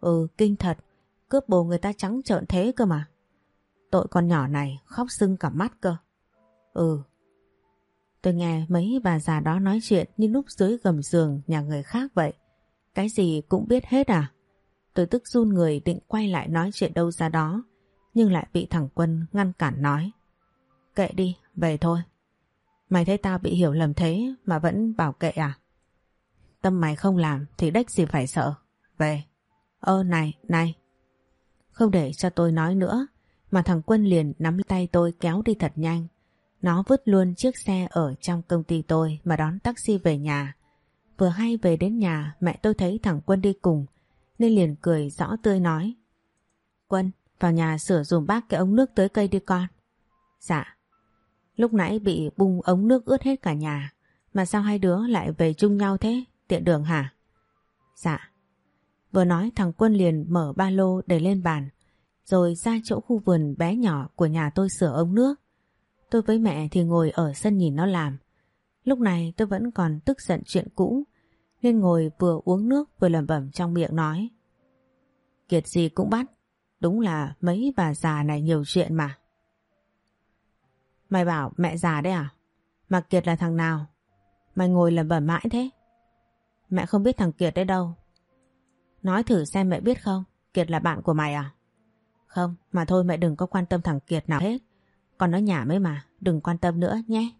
Speaker 1: Ừ, kinh thật. Cướp bồ người ta trắng trợn thế cơ mà. Tội con nhỏ này khóc sưng cả mắt cơ. Ừ. Tôi nghe mấy bà già đó nói chuyện như lúc dưới gầm giường nhà người khác vậy. Cái gì cũng biết hết à? Tôi tức run người định quay lại nói chuyện đâu ra đó. Nhưng lại bị thằng Quân ngăn cản nói. Kệ đi, về thôi. Mày thấy tao bị hiểu lầm thế mà vẫn bảo kệ à? Tâm mày không làm thì đếch gì phải sợ. Về. Ơ này, này. Không để cho tôi nói nữa mà thằng Quân liền nắm tay tôi kéo đi thật nhanh. Nó vứt luôn chiếc xe ở trong công ty tôi mà đón taxi về nhà. Vừa hay về đến nhà mẹ tôi thấy thằng Quân đi cùng nên liền cười rõ tươi nói. Quân, vào nhà sửa dùm bác cái ống nước tới cây đi con. Dạ. Lúc nãy bị bung ống nước ướt hết cả nhà mà sao hai đứa lại về chung nhau thế? tiện đường hả? Dạ. Vừa nói thằng Quân liền mở ba lô để lên bàn, rồi ra chỗ khu vườn bé nhỏ của nhà tôi sửa ống nước. Tôi với mẹ thì ngồi ở sân nhìn nó làm. Lúc này tôi vẫn còn tức giận chuyện cũ, nên ngồi vừa uống nước vừa lẩm bẩm trong miệng nói. Kiệt gì cũng bắt, đúng là mấy bà già này nhiều chuyện mà. Mày bảo mẹ già đấy à? Mà Kiệt là thằng nào? Mày ngồi lẩm bẩm mãi thế? Mẹ không biết thằng Kiệt đấy đâu. Nói thử xem mẹ biết không? Kiệt là bạn của mày à? Không, mà thôi mẹ đừng có quan tâm thằng Kiệt nào hết. Còn nó nhả mới mà, đừng quan tâm nữa nhé.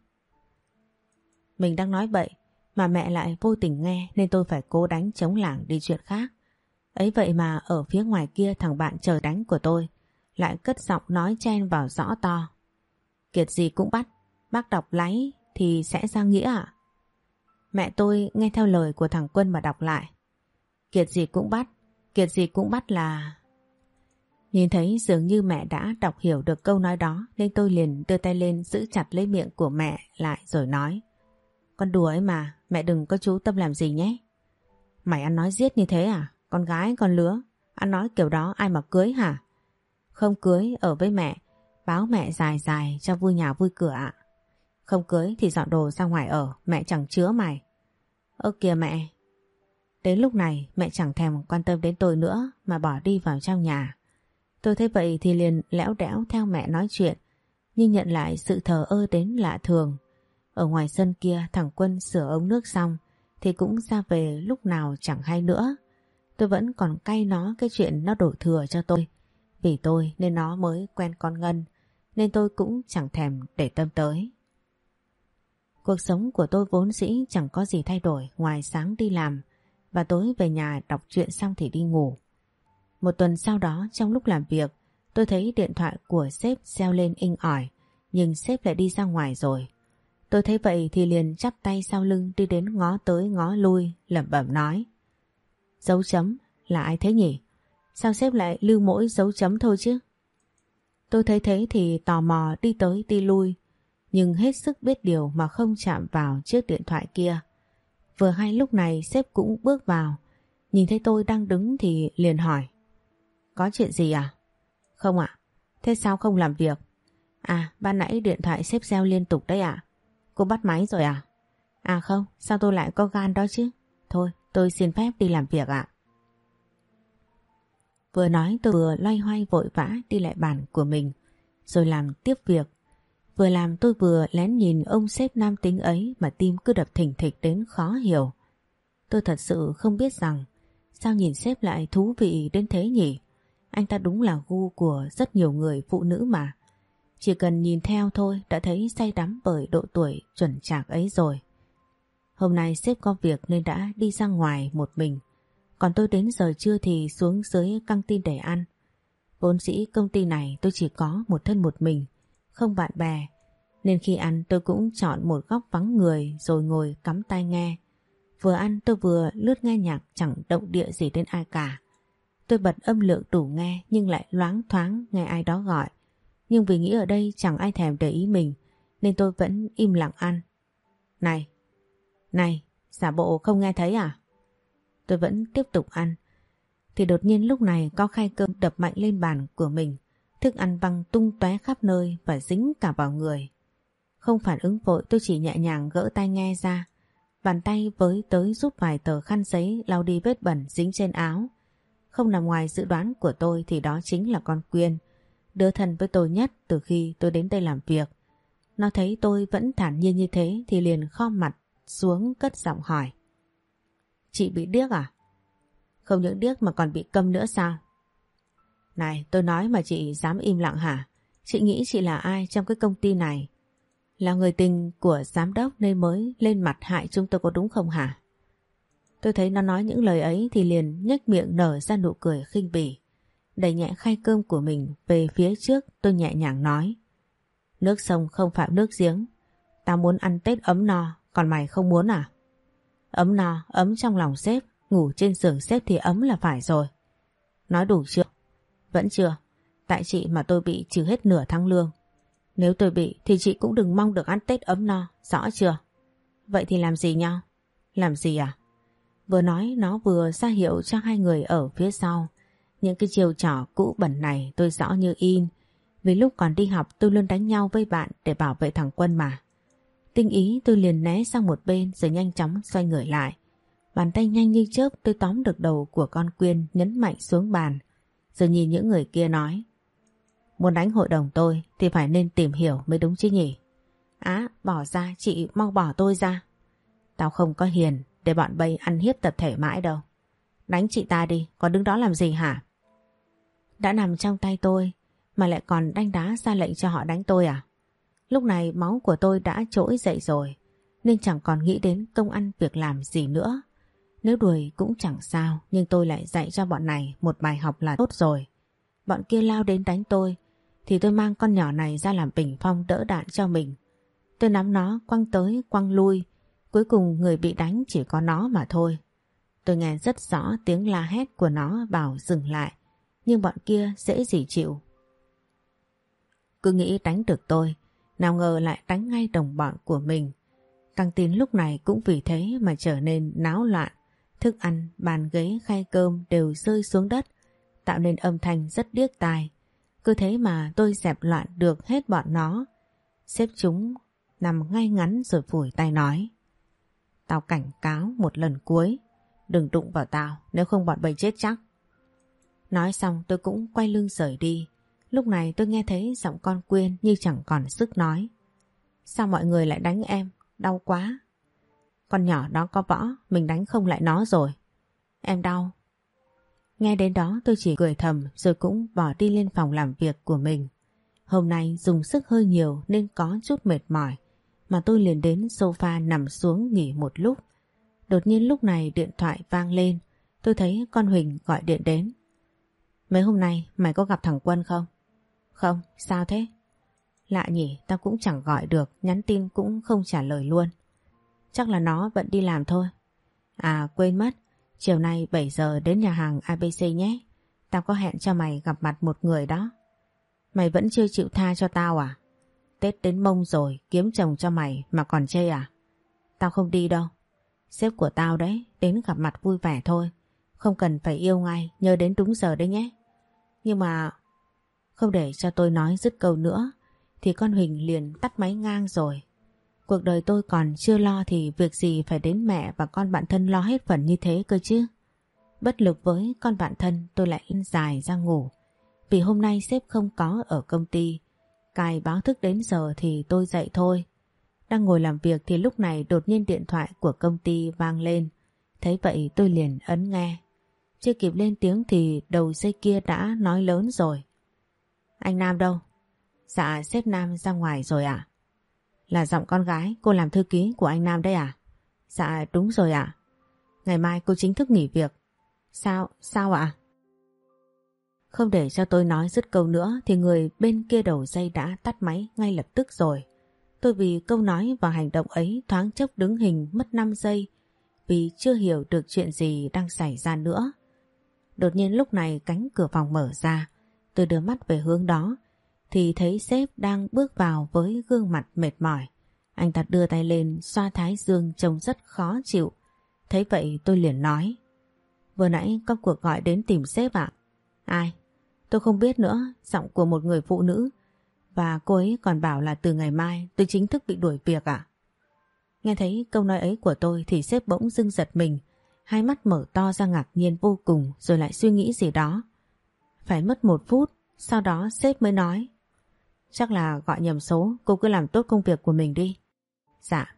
Speaker 1: Mình đang nói bậy, mà mẹ lại vô tình nghe nên tôi phải cố đánh chống lảng đi chuyện khác. Ấy vậy mà ở phía ngoài kia thằng bạn chờ đánh của tôi lại cất giọng nói chen vào rõ to. Kiệt gì cũng bắt, bác đọc lấy thì sẽ ra nghĩa à? Mẹ tôi nghe theo lời của thằng Quân mà đọc lại. Kiệt gì cũng bắt, kiệt gì cũng bắt là... Nhìn thấy dường như mẹ đã đọc hiểu được câu nói đó nên tôi liền đưa tay lên giữ chặt lấy miệng của mẹ lại rồi nói. Con đùa ấy mà, mẹ đừng có chú tâm làm gì nhé. Mày ăn nói giết như thế à? Con gái con lứa, ăn nói kiểu đó ai mà cưới hả? Không cưới ở với mẹ, báo mẹ dài dài cho vui nhà vui cửa ạ. Không cưới thì dọn đồ ra ngoài ở, mẹ chẳng chứa mày. Ơ kìa mẹ. Đến lúc này mẹ chẳng thèm quan tâm đến tôi nữa mà bỏ đi vào trong nhà. Tôi thấy vậy thì liền lẽo đẽo theo mẹ nói chuyện, nhưng nhận lại sự thờ ơ đến lạ thường. Ở ngoài sân kia thằng Quân sửa ống nước xong thì cũng ra về lúc nào chẳng hay nữa. Tôi vẫn còn cay nó cái chuyện nó đổ thừa cho tôi. Vì tôi nên nó mới quen con Ngân, nên tôi cũng chẳng thèm để tâm tới. Cuộc sống của tôi vốn dĩ chẳng có gì thay đổi ngoài sáng đi làm và tối về nhà đọc truyện xong thì đi ngủ. Một tuần sau đó, trong lúc làm việc, tôi thấy điện thoại của sếp reo lên inh ỏi, nhưng sếp lại đi ra ngoài rồi. Tôi thấy vậy thì liền chắp tay sau lưng đi đến ngó tới ngó lui, lẩm bẩm nói. Dấu chấm, là ai thế nhỉ? Sao sếp lại lưu mỗi dấu chấm thôi chứ? Tôi thấy thế thì tò mò đi tới đi lui, nhưng hết sức biết điều mà không chạm vào chiếc điện thoại kia. Vừa hay lúc này sếp cũng bước vào, nhìn thấy tôi đang đứng thì liền hỏi có chuyện gì à? Không ạ. Thế sao không làm việc? À, ban nãy điện thoại xếp reo liên tục đấy ạ. Cô bắt máy rồi à? À không, sao tôi lại có gan đó chứ? Thôi, tôi xin phép đi làm việc ạ. Vừa nói tôi vừa loay hoay vội vã đi lại bàn của mình, rồi làm tiếp việc. Vừa làm tôi vừa lén nhìn ông sếp nam tính ấy mà tim cứ đập thỉnh thịch đến khó hiểu. Tôi thật sự không biết rằng sao nhìn sếp lại thú vị đến thế nhỉ? Anh ta đúng là gu của rất nhiều người phụ nữ mà. Chỉ cần nhìn theo thôi đã thấy say đắm bởi độ tuổi chuẩn chạc ấy rồi. Hôm nay sếp có việc nên đã đi ra ngoài một mình. Còn tôi đến giờ trưa thì xuống dưới căng tin để ăn. Vốn dĩ công ty này tôi chỉ có một thân một mình, không bạn bè. Nên khi ăn tôi cũng chọn một góc vắng người rồi ngồi cắm tai nghe. Vừa ăn tôi vừa lướt nghe nhạc chẳng động địa gì đến ai cả. Tôi bật âm lượng đủ nghe nhưng lại loáng thoáng nghe ai đó gọi. Nhưng vì nghĩ ở đây chẳng ai thèm để ý mình nên tôi vẫn im lặng ăn. Này, này, giả bộ không nghe thấy à? Tôi vẫn tiếp tục ăn. Thì đột nhiên lúc này có khay cơm đập mạnh lên bàn của mình. Thức ăn văng tung tóe khắp nơi và dính cả vào người. Không phản ứng vội tôi chỉ nhẹ nhàng gỡ tay nghe ra. Bàn tay với tới giúp vài tờ khăn giấy lau đi vết bẩn dính trên áo. Không nằm ngoài dự đoán của tôi thì đó chính là con Quyên. Đứa thân với tôi nhất từ khi tôi đến đây làm việc. Nó thấy tôi vẫn thản nhiên như thế thì liền khom mặt xuống cất giọng hỏi. Chị bị điếc à? Không những điếc mà còn bị câm nữa sao? Này, tôi nói mà chị dám im lặng hả? Chị nghĩ chị là ai trong cái công ty này? Là người tình của giám đốc nên mới lên mặt hại chúng tôi có đúng không hả? Tôi thấy nó nói những lời ấy thì liền nhếch miệng nở ra nụ cười khinh bỉ. Đẩy nhẹ khay cơm của mình về phía trước tôi nhẹ nhàng nói. Nước sông không phạm nước giếng. Tao muốn ăn Tết ấm no, còn mày không muốn à? Ấm no, ấm trong lòng sếp, ngủ trên giường sếp thì ấm là phải rồi. Nói đủ chưa? Vẫn chưa. Tại chị mà tôi bị trừ hết nửa tháng lương. Nếu tôi bị thì chị cũng đừng mong được ăn Tết ấm no, rõ chưa? Vậy thì làm gì nhau? Làm gì à? Vừa nói nó vừa ra hiệu cho hai người ở phía sau. Những cái chiều trò cũ bẩn này tôi rõ như in. Vì lúc còn đi học tôi luôn đánh nhau với bạn để bảo vệ thằng Quân mà. Tinh ý tôi liền né sang một bên rồi nhanh chóng xoay người lại. Bàn tay nhanh như chớp tôi tóm được đầu của con Quyên nhấn mạnh xuống bàn. Rồi nhìn những người kia nói. Muốn đánh hội đồng tôi thì phải nên tìm hiểu mới đúng chứ nhỉ. Á, bỏ ra, chị mau bỏ tôi ra. Tao không có hiền để bọn bay ăn hiếp tập thể mãi đâu. Đánh chị ta đi, còn đứng đó làm gì hả? Đã nằm trong tay tôi mà lại còn đánh đá ra lệnh cho họ đánh tôi à? Lúc này máu của tôi đã trỗi dậy rồi nên chẳng còn nghĩ đến công ăn việc làm gì nữa. Nếu đuổi cũng chẳng sao nhưng tôi lại dạy cho bọn này một bài học là tốt rồi. Bọn kia lao đến đánh tôi thì tôi mang con nhỏ này ra làm bình phong đỡ đạn cho mình. Tôi nắm nó quăng tới quăng lui cuối cùng người bị đánh chỉ có nó mà thôi. Tôi nghe rất rõ tiếng la hét của nó bảo dừng lại nhưng bọn kia dễ gì chịu. Cứ nghĩ đánh được tôi nào ngờ lại đánh ngay đồng bọn của mình. Căng tin lúc này cũng vì thế mà trở nên náo loạn. Thức ăn, bàn ghế, khay cơm đều rơi xuống đất, tạo nên âm thanh rất điếc tai. Cứ thế mà tôi dẹp loạn được hết bọn nó. Xếp chúng nằm ngay ngắn rồi phủi tay nói. Tao cảnh cáo một lần cuối, đừng đụng vào tao nếu không bọn bầy chết chắc. Nói xong tôi cũng quay lưng rời đi. Lúc này tôi nghe thấy giọng con Quyên như chẳng còn sức nói. Sao mọi người lại đánh em? Đau quá. Con nhỏ đó có võ, mình đánh không lại nó rồi. Em đau. Nghe đến đó tôi chỉ cười thầm rồi cũng bỏ đi lên phòng làm việc của mình. Hôm nay dùng sức hơi nhiều nên có chút mệt mỏi mà tôi liền đến sofa nằm xuống nghỉ một lúc. Đột nhiên lúc này điện thoại vang lên tôi thấy con Huỳnh gọi điện đến. Mấy hôm nay mày có gặp thằng Quân không? Không, sao thế? Lạ nhỉ, tao cũng chẳng gọi được, nhắn tin cũng không trả lời luôn. Chắc là nó vẫn đi làm thôi. À quên mất, chiều nay 7 giờ đến nhà hàng ABC nhé. Tao có hẹn cho mày gặp mặt một người đó. Mày vẫn chưa chịu tha cho tao à? Tết đến mông rồi, kiếm chồng cho mày mà còn chê à? Tao không đi đâu. Sếp của tao đấy, đến gặp mặt vui vẻ thôi. Không cần phải yêu ngay, nhớ đến đúng giờ đấy nhé. Nhưng mà không để cho tôi nói dứt câu nữa thì con Huỳnh liền tắt máy ngang rồi. Cuộc đời tôi còn chưa lo thì việc gì phải đến mẹ và con bạn thân lo hết phần như thế cơ chứ. Bất lực với con bạn thân tôi lại in dài ra ngủ. Vì hôm nay sếp không có ở công ty. Cài báo thức đến giờ thì tôi dậy thôi. Đang ngồi làm việc thì lúc này đột nhiên điện thoại của công ty vang lên. Thấy vậy tôi liền ấn nghe. Chưa kịp lên tiếng thì đầu dây kia đã nói lớn rồi. Anh Nam đâu? Dạ sếp Nam ra ngoài rồi ạ. Là giọng con gái, cô làm thư ký của anh Nam đấy à? Dạ đúng rồi ạ. Ngày mai cô chính thức nghỉ việc. Sao? Sao ạ? Không để cho tôi nói dứt câu nữa thì người bên kia đầu dây đã tắt máy ngay lập tức rồi. Tôi vì câu nói và hành động ấy thoáng chốc đứng hình mất 5 giây vì chưa hiểu được chuyện gì đang xảy ra nữa. Đột nhiên lúc này cánh cửa phòng mở ra Tôi đưa mắt về hướng đó thì thấy sếp đang bước vào với gương mặt mệt mỏi. Anh ta đưa tay lên xoa thái dương trông rất khó chịu. Thấy vậy tôi liền nói. Vừa nãy có cuộc gọi đến tìm sếp ạ. Ai? Tôi không biết nữa, giọng của một người phụ nữ. Và cô ấy còn bảo là từ ngày mai tôi chính thức bị đuổi việc ạ. Nghe thấy câu nói ấy của tôi thì sếp bỗng dưng giật mình. Hai mắt mở to ra ngạc nhiên vô cùng rồi lại suy nghĩ gì đó. Phải mất một phút, sau đó sếp mới nói. Chắc là gọi nhầm số, cô cứ làm tốt công việc của mình đi. Dạ.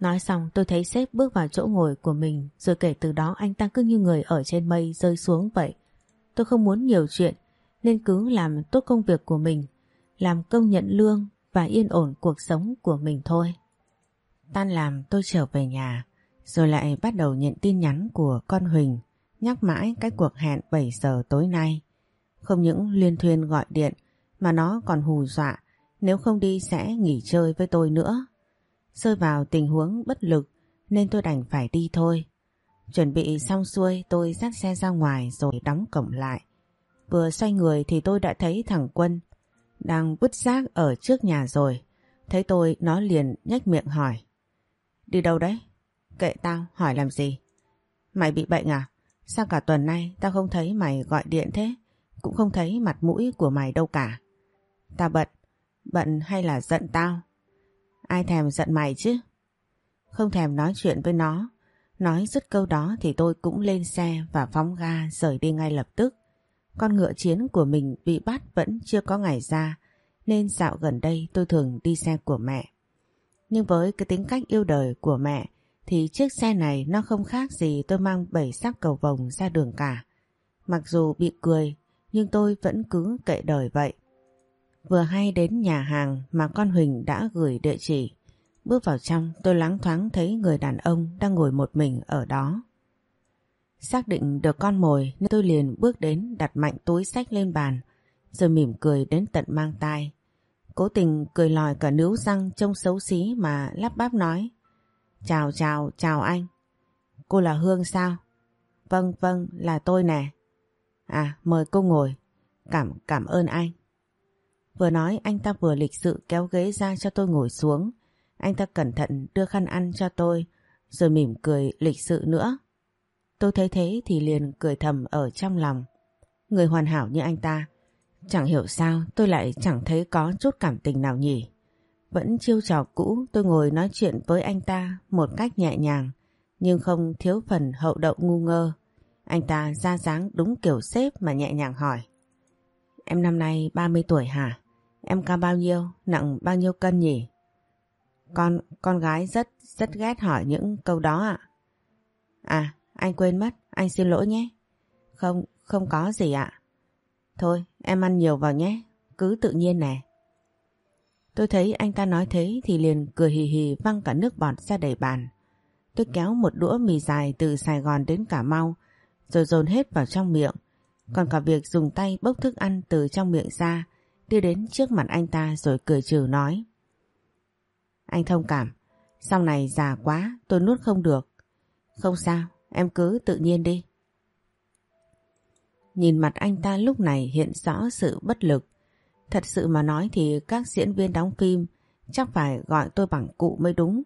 Speaker 1: Nói xong tôi thấy sếp bước vào chỗ ngồi của mình rồi kể từ đó anh ta cứ như người ở trên mây rơi xuống vậy. Tôi không muốn nhiều chuyện nên cứ làm tốt công việc của mình, làm công nhận lương và yên ổn cuộc sống của mình thôi. Tan làm tôi trở về nhà rồi lại bắt đầu nhận tin nhắn của con Huỳnh nhắc mãi cái cuộc hẹn 7 giờ tối nay. Không những liên thuyên gọi điện mà nó còn hù dọa nếu không đi sẽ nghỉ chơi với tôi nữa. Rơi vào tình huống bất lực nên tôi đành phải đi thôi. Chuẩn bị xong xuôi, tôi dắt xe ra ngoài rồi đóng cổng lại. Vừa xoay người thì tôi đã thấy thằng Quân đang vứt rác ở trước nhà rồi. Thấy tôi, nó liền nhếch miệng hỏi. Đi đâu đấy? Kệ tao, hỏi làm gì? Mày bị bệnh à? Sao cả tuần nay tao không thấy mày gọi điện thế? Cũng không thấy mặt mũi của mày đâu cả. Tao bận. Bận hay là giận tao? Ai thèm giận mày chứ? Không thèm nói chuyện với nó. Nói dứt câu đó thì tôi cũng lên xe và phóng ga rời đi ngay lập tức. Con ngựa chiến của mình bị bắt vẫn chưa có ngày ra, nên dạo gần đây tôi thường đi xe của mẹ. Nhưng với cái tính cách yêu đời của mẹ, thì chiếc xe này nó không khác gì tôi mang bảy sắc cầu vồng ra đường cả. Mặc dù bị cười, nhưng tôi vẫn cứ kệ đời vậy. Vừa hay đến nhà hàng mà con Huỳnh đã gửi địa chỉ. Bước vào trong, tôi lắng thoáng thấy người đàn ông đang ngồi một mình ở đó. Xác định được con mồi, nên tôi liền bước đến đặt mạnh túi sách lên bàn, rồi mỉm cười đến tận mang tai. Cố tình cười lòi cả nướu răng trông xấu xí mà lắp bắp nói. Chào chào chào anh. Cô là Hương sao? Vâng vâng là tôi nè. À mời cô ngồi. Cảm cảm ơn anh. Vừa nói, anh ta vừa lịch sự kéo ghế ra cho tôi ngồi xuống. Anh ta cẩn thận đưa khăn ăn cho tôi, rồi mỉm cười lịch sự nữa. Tôi thấy thế thì liền cười thầm ở trong lòng. Người hoàn hảo như anh ta, Chẳng hiểu sao tôi lại chẳng thấy có chút cảm tình nào nhỉ. Vẫn chiêu trò cũ, tôi ngồi nói chuyện với anh ta một cách nhẹ nhàng, nhưng không thiếu phần hậu đậu ngu ngơ. Anh ta ra dáng đúng kiểu sếp mà nhẹ nhàng hỏi. Em năm nay 30 tuổi hả? Em cao bao nhiêu? Nặng bao nhiêu cân nhỉ? Con con gái rất rất ghét hỏi những câu đó ạ. À, anh quên mất, anh xin lỗi nhé. Không, không có gì ạ. Thôi em ăn nhiều vào nhé, cứ tự nhiên nè. Tôi thấy anh ta nói thế thì liền cười hì hì văng cả nước bọt ra đầy bàn. Tôi kéo một đũa mì dài từ Sài Gòn đến Cà Mau rồi dồn hết vào trong miệng. Còn cả việc dùng tay bốc thức ăn từ trong miệng ra đưa đến trước mặt anh ta rồi cười trừ nói. Anh thông cảm, sau này già quá tôi nuốt không được. Không sao, em cứ tự nhiên đi. Nhìn mặt anh ta lúc này hiện rõ sự bất lực. Thật sự mà nói thì các diễn viên đóng phim chắc phải gọi tôi bằng cụ mới đúng.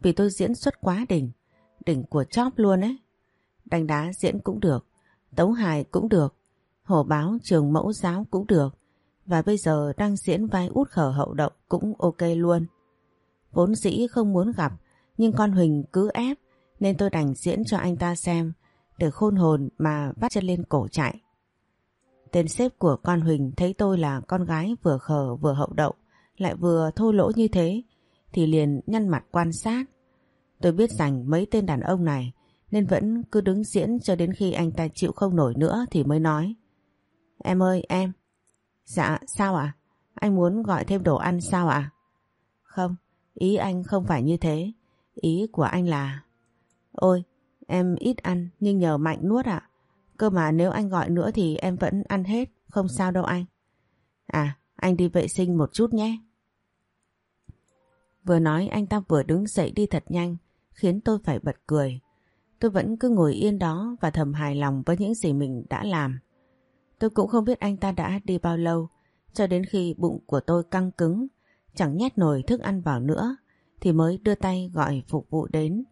Speaker 1: Vì tôi diễn xuất quá đỉnh, đỉnh của chóp luôn ấy. Đánh đá diễn cũng được, tấu hài cũng được, hổ báo trường mẫu giáo cũng được. Và bây giờ đang diễn vai út khở hậu động cũng ok luôn. Vốn dĩ không muốn gặp, nhưng con Huỳnh cứ ép nên tôi đành diễn cho anh ta xem để khôn hồn mà bắt chân lên cổ chạy. Tên sếp của con Huỳnh thấy tôi là con gái vừa khờ vừa hậu đậu, lại vừa thô lỗ như thế, thì liền nhăn mặt quan sát. Tôi biết rằng mấy tên đàn ông này nên vẫn cứ đứng diễn cho đến khi anh ta chịu không nổi nữa thì mới nói. Em ơi em. Dạ sao ạ? Anh muốn gọi thêm đồ ăn sao ạ? Không, ý anh không phải như thế. Ý của anh là... Ôi, em ít ăn nhưng nhờ mạnh nuốt ạ. Cơ mà nếu anh gọi nữa thì em vẫn ăn hết, không sao đâu anh. À, anh đi vệ sinh một chút nhé. Vừa nói anh ta vừa đứng dậy đi thật nhanh, khiến tôi phải bật cười. Tôi vẫn cứ ngồi yên đó và thầm hài lòng với những gì mình đã làm. Tôi cũng không biết anh ta đã đi bao lâu, cho đến khi bụng của tôi căng cứng, chẳng nhét nồi thức ăn vào nữa, thì mới đưa tay gọi phục vụ đến.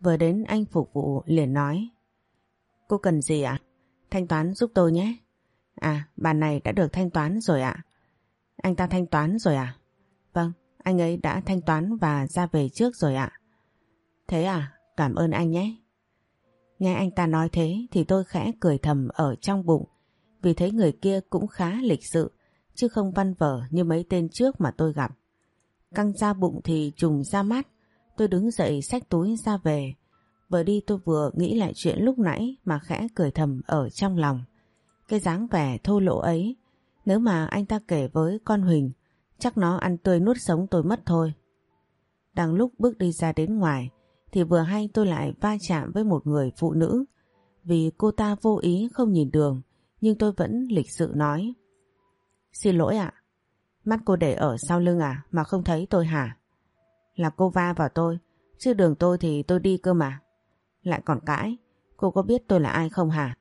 Speaker 1: Vừa đến anh phục vụ liền nói. Cô cần gì ạ? Thanh toán giúp tôi nhé. À, bàn này đã được thanh toán rồi ạ. Anh ta thanh toán rồi à? Vâng, anh ấy đã thanh toán và ra về trước rồi ạ. Thế à, cảm ơn anh nhé. Nghe anh ta nói thế thì tôi khẽ cười thầm ở trong bụng vì thấy người kia cũng khá lịch sự chứ không văn vở như mấy tên trước mà tôi gặp. Căng ra bụng thì trùng ra mắt, tôi đứng dậy xách túi ra về Vừa đi tôi vừa nghĩ lại chuyện lúc nãy mà khẽ cười thầm ở trong lòng. Cái dáng vẻ thô lỗ ấy, nếu mà anh ta kể với con Huỳnh, chắc nó ăn tươi nuốt sống tôi mất thôi. Đang lúc bước đi ra đến ngoài, thì vừa hay tôi lại va chạm với một người phụ nữ. Vì cô ta vô ý không nhìn đường, nhưng tôi vẫn lịch sự nói. Xin lỗi ạ, mắt cô để ở sau lưng à mà không thấy tôi hả? Là cô va vào tôi, chứ đường tôi thì tôi đi cơ mà. Lại còn cãi, cô có biết tôi là ai không hả?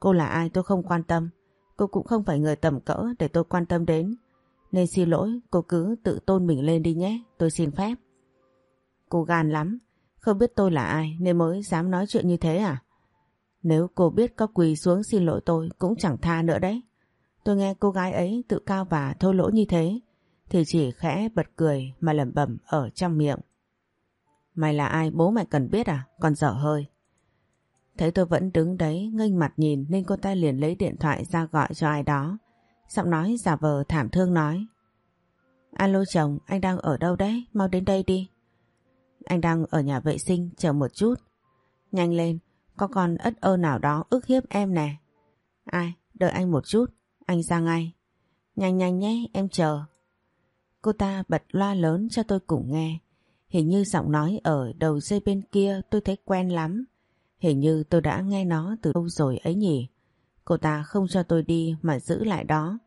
Speaker 1: Cô là ai tôi không quan tâm, cô cũng không phải người tầm cỡ để tôi quan tâm đến. Nên xin lỗi, cô cứ tự tôn mình lên đi nhé, tôi xin phép. Cô gan lắm, không biết tôi là ai nên mới dám nói chuyện như thế à? Nếu cô biết có quỳ xuống xin lỗi tôi cũng chẳng tha nữa đấy. Tôi nghe cô gái ấy tự cao và thô lỗ như thế thì chỉ khẽ bật cười mà lẩm bẩm ở trong miệng. Mày là ai bố mày cần biết à? Còn dở hơi. Thấy tôi vẫn đứng đấy nghênh mặt nhìn nên cô ta liền lấy điện thoại ra gọi cho ai đó. Giọng nói giả vờ thảm thương nói. Alo chồng, anh đang ở đâu đấy? Mau đến đây đi. Anh đang ở nhà vệ sinh, chờ một chút. Nhanh lên, có con ất ơ nào đó ức hiếp em nè. Ai, đợi anh một chút, anh ra ngay. Nhanh nhanh nhé, em chờ. Cô ta bật loa lớn cho tôi cùng nghe. Hình như giọng nói ở đầu dây bên kia tôi thấy quen lắm. Hình như tôi đã nghe nó từ lâu rồi ấy nhỉ. Cô ta không cho tôi đi mà giữ lại đó.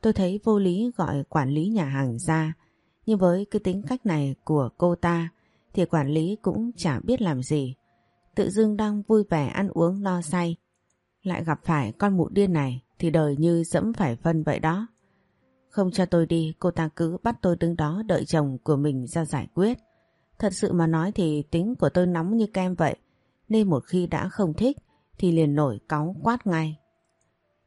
Speaker 1: Tôi thấy vô lý gọi quản lý nhà hàng ra. Nhưng với cái tính cách này của cô ta thì quản lý cũng chả biết làm gì. Tự dưng đang vui vẻ ăn uống no say. Lại gặp phải con mụ điên này thì đời như dẫm phải phân vậy đó. Không cho tôi đi cô ta cứ bắt tôi đứng đó đợi chồng của mình ra giải quyết. Thật sự mà nói thì tính của tôi nóng như kem vậy nên một khi đã không thích thì liền nổi cáu quát ngay.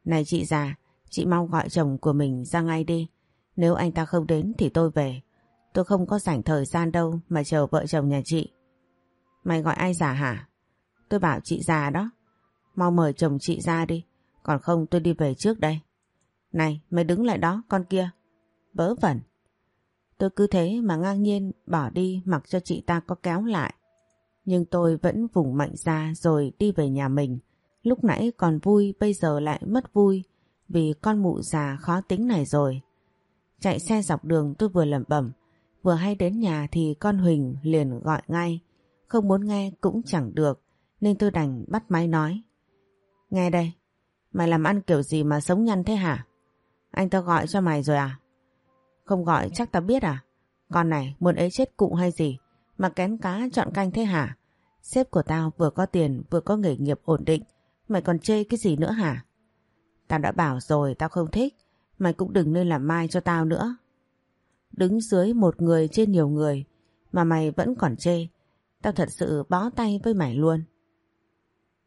Speaker 1: Này chị già, chị mau gọi chồng của mình ra ngay đi. Nếu anh ta không đến thì tôi về. Tôi không có rảnh thời gian đâu mà chờ vợ chồng nhà chị. Mày gọi ai già hả? Tôi bảo chị già đó. Mau mời chồng chị ra đi. Còn không tôi đi về trước đây. Này mày đứng lại đó con kia. Vớ vẩn. Tôi cứ thế mà ngang nhiên bỏ đi mặc cho chị ta có kéo lại. Nhưng tôi vẫn vùng mạnh ra rồi đi về nhà mình. Lúc nãy còn vui bây giờ lại mất vui vì con mụ già khó tính này rồi. Chạy xe dọc đường tôi vừa lẩm bẩm vừa hay đến nhà thì con Huỳnh liền gọi ngay. Không muốn nghe cũng chẳng được nên tôi đành bắt máy nói. Nghe đây, mày làm ăn kiểu gì mà sống nhăn thế hả? Anh ta gọi cho mày rồi à? Không gọi chắc tao biết à? Con này muốn ấy chết cụ hay gì mà kén cá chọn canh thế hả? Sếp của tao vừa có tiền, vừa có nghề nghiệp ổn định mày còn chê cái gì nữa hả? Tao đã bảo rồi, tao không thích mày cũng đừng nên làm mai cho tao nữa. Đứng dưới một người trên nhiều người, mà mày vẫn còn chê tao thật sự bó tay với mày luôn.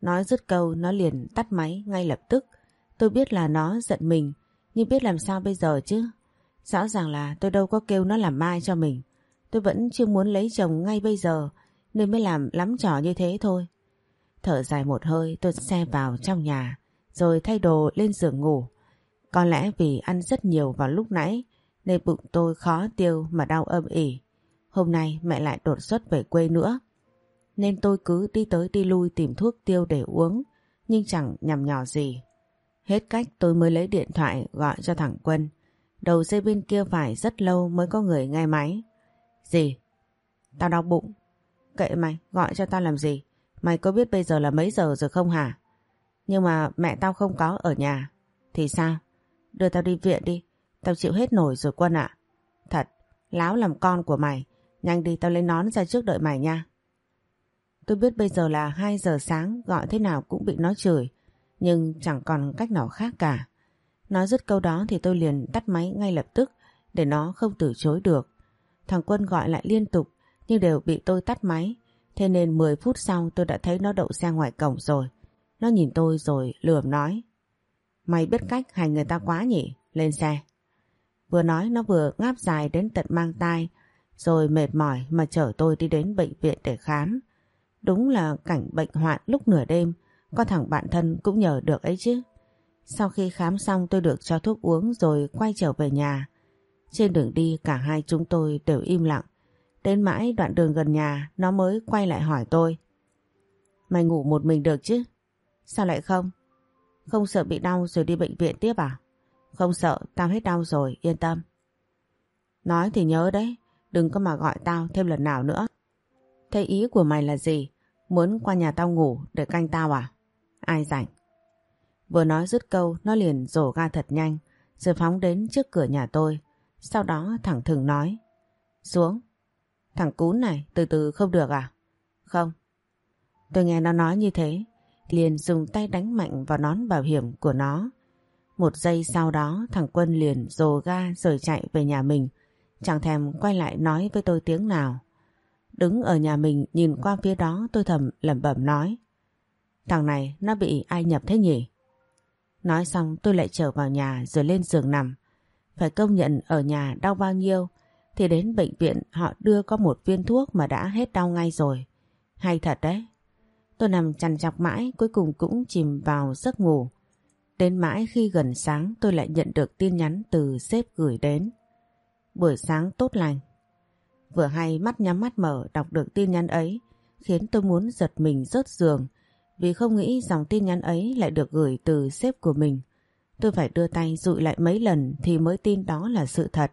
Speaker 1: Nói dứt câu, nó liền tắt máy ngay lập tức tôi biết là nó giận mình, nhưng biết làm sao bây giờ chứ? Rõ ràng là tôi đâu có kêu nó làm mai cho mình. Tôi vẫn chưa muốn lấy chồng ngay bây giờ, nên mới làm lắm trò như thế thôi. Thở dài một hơi, tôi xe vào trong nhà, rồi thay đồ lên giường ngủ. Có lẽ vì ăn rất nhiều vào lúc nãy, nên bụng tôi khó tiêu mà đau âm ỉ. Hôm nay mẹ lại đột xuất về quê nữa. Nên tôi cứ đi tới đi lui tìm thuốc tiêu để uống nhưng chẳng nhằm nhỏ gì. Hết cách tôi mới lấy điện thoại gọi cho thằng Quân. Đầu dây bên kia phải rất lâu mới có người nghe máy. Gì? Tao đau bụng. Kệ mày, gọi cho tao làm gì? Mày có biết bây giờ là mấy giờ rồi không hả? Nhưng mà mẹ tao không có ở nhà. Thì sao? Đưa tao đi viện đi. Tao chịu hết nổi rồi Quân ạ. Thật, láo làm con của mày. Nhanh đi tao lấy nón ra trước đợi mày nha. Tôi biết bây giờ là 2 giờ sáng, gọi thế nào cũng bị nó chửi, nhưng chẳng còn cách nào khác cả. Nói dứt câu đó thì tôi liền tắt máy ngay lập tức, để nó không từ chối được. Thằng Quân gọi lại liên tục, nhưng đều bị tôi tắt máy. Thế nên 10 phút sau tôi đã thấy nó đậu xe ngoài cổng rồi. Nó nhìn tôi rồi lườm nói. Mày biết cách hành người ta quá nhỉ? Lên xe. Vừa nói nó vừa ngáp dài đến tận mang tai, rồi mệt mỏi mà chở tôi đi đến bệnh viện để khám. Đúng là cảnh bệnh hoạn lúc nửa đêm có thằng bạn thân cũng nhờ được ấy chứ. Sau khi khám xong tôi được cho thuốc uống rồi quay trở về nhà. Trên đường đi cả hai chúng tôi đều im lặng. Đến mãi đoạn đường gần nhà nó mới quay lại hỏi tôi. Mày ngủ một mình được chứ? Sao lại không? Không sợ bị đau rồi đi bệnh viện tiếp à? Không sợ, tao hết đau rồi, yên tâm. Nói thì nhớ đấy, đừng có mà gọi tao thêm lần nào nữa. Thế ý của mày là gì? Muốn qua nhà tao ngủ để canh tao à? Ai rảnh? Vừa nói dứt câu, nó liền rổ ga thật nhanh, rồi phóng đến trước cửa nhà tôi. Sau đó thẳng thừng nói, Xuống. Thằng cún này, từ từ không được à? Không. Tôi nghe nó nói như thế, liền dùng tay đánh mạnh vào nón bảo hiểm của nó. Một giây sau đó, thằng Quân liền rồ ga rồi chạy về nhà mình, chẳng thèm quay lại nói với tôi tiếng nào. Đứng ở nhà mình nhìn qua phía đó, tôi thầm lẩm bẩm nói, Thằng này nó bị ai nhập thế nhỉ? Nói xong, tôi lại trở vào nhà rồi lên giường nằm. Phải công nhận ở nhà đau bao nhiêu, thì đến bệnh viện họ đưa có một viên thuốc mà đã hết đau ngay rồi. Hay thật đấy. Tôi nằm chằn chọc mãi, cuối cùng cũng chìm vào giấc ngủ. Đến mãi khi gần sáng, tôi lại nhận được tin nhắn từ sếp gửi đến. Buổi sáng tốt lành. Vừa hay mắt nhắm mắt mở đọc được tin nhắn ấy, khiến tôi muốn giật mình rớt giường vì không nghĩ dòng tin nhắn ấy lại được gửi từ sếp của mình. Tôi phải đưa tay dụi lại mấy lần thì mới tin đó là sự thật.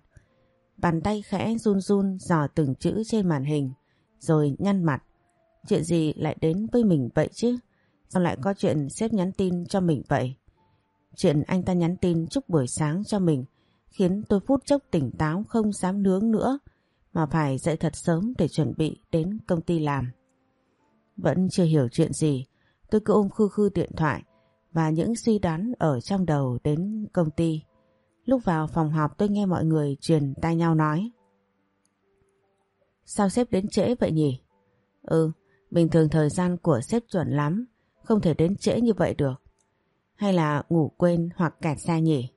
Speaker 1: Bàn tay khẽ run run dò từng chữ trên màn hình, rồi nhăn mặt. Chuyện gì lại đến với mình vậy chứ? Sao lại có chuyện sếp nhắn tin cho mình vậy? Chuyện anh ta nhắn tin chúc buổi sáng cho mình khiến tôi phút chốc tỉnh táo không dám nướng nữa mà phải dậy thật sớm để chuẩn bị đến công ty làm. Vẫn chưa hiểu chuyện gì, tôi cứ ôm khư khư điện thoại và những suy đoán ở trong đầu đến công ty. Lúc vào phòng họp tôi nghe mọi người truyền tay nhau nói. Sao sếp đến trễ vậy nhỉ? Ừ, bình thường thời gian của sếp chuẩn lắm, không thể đến trễ như vậy được. Hay là ngủ quên hoặc kẹt xe nhỉ?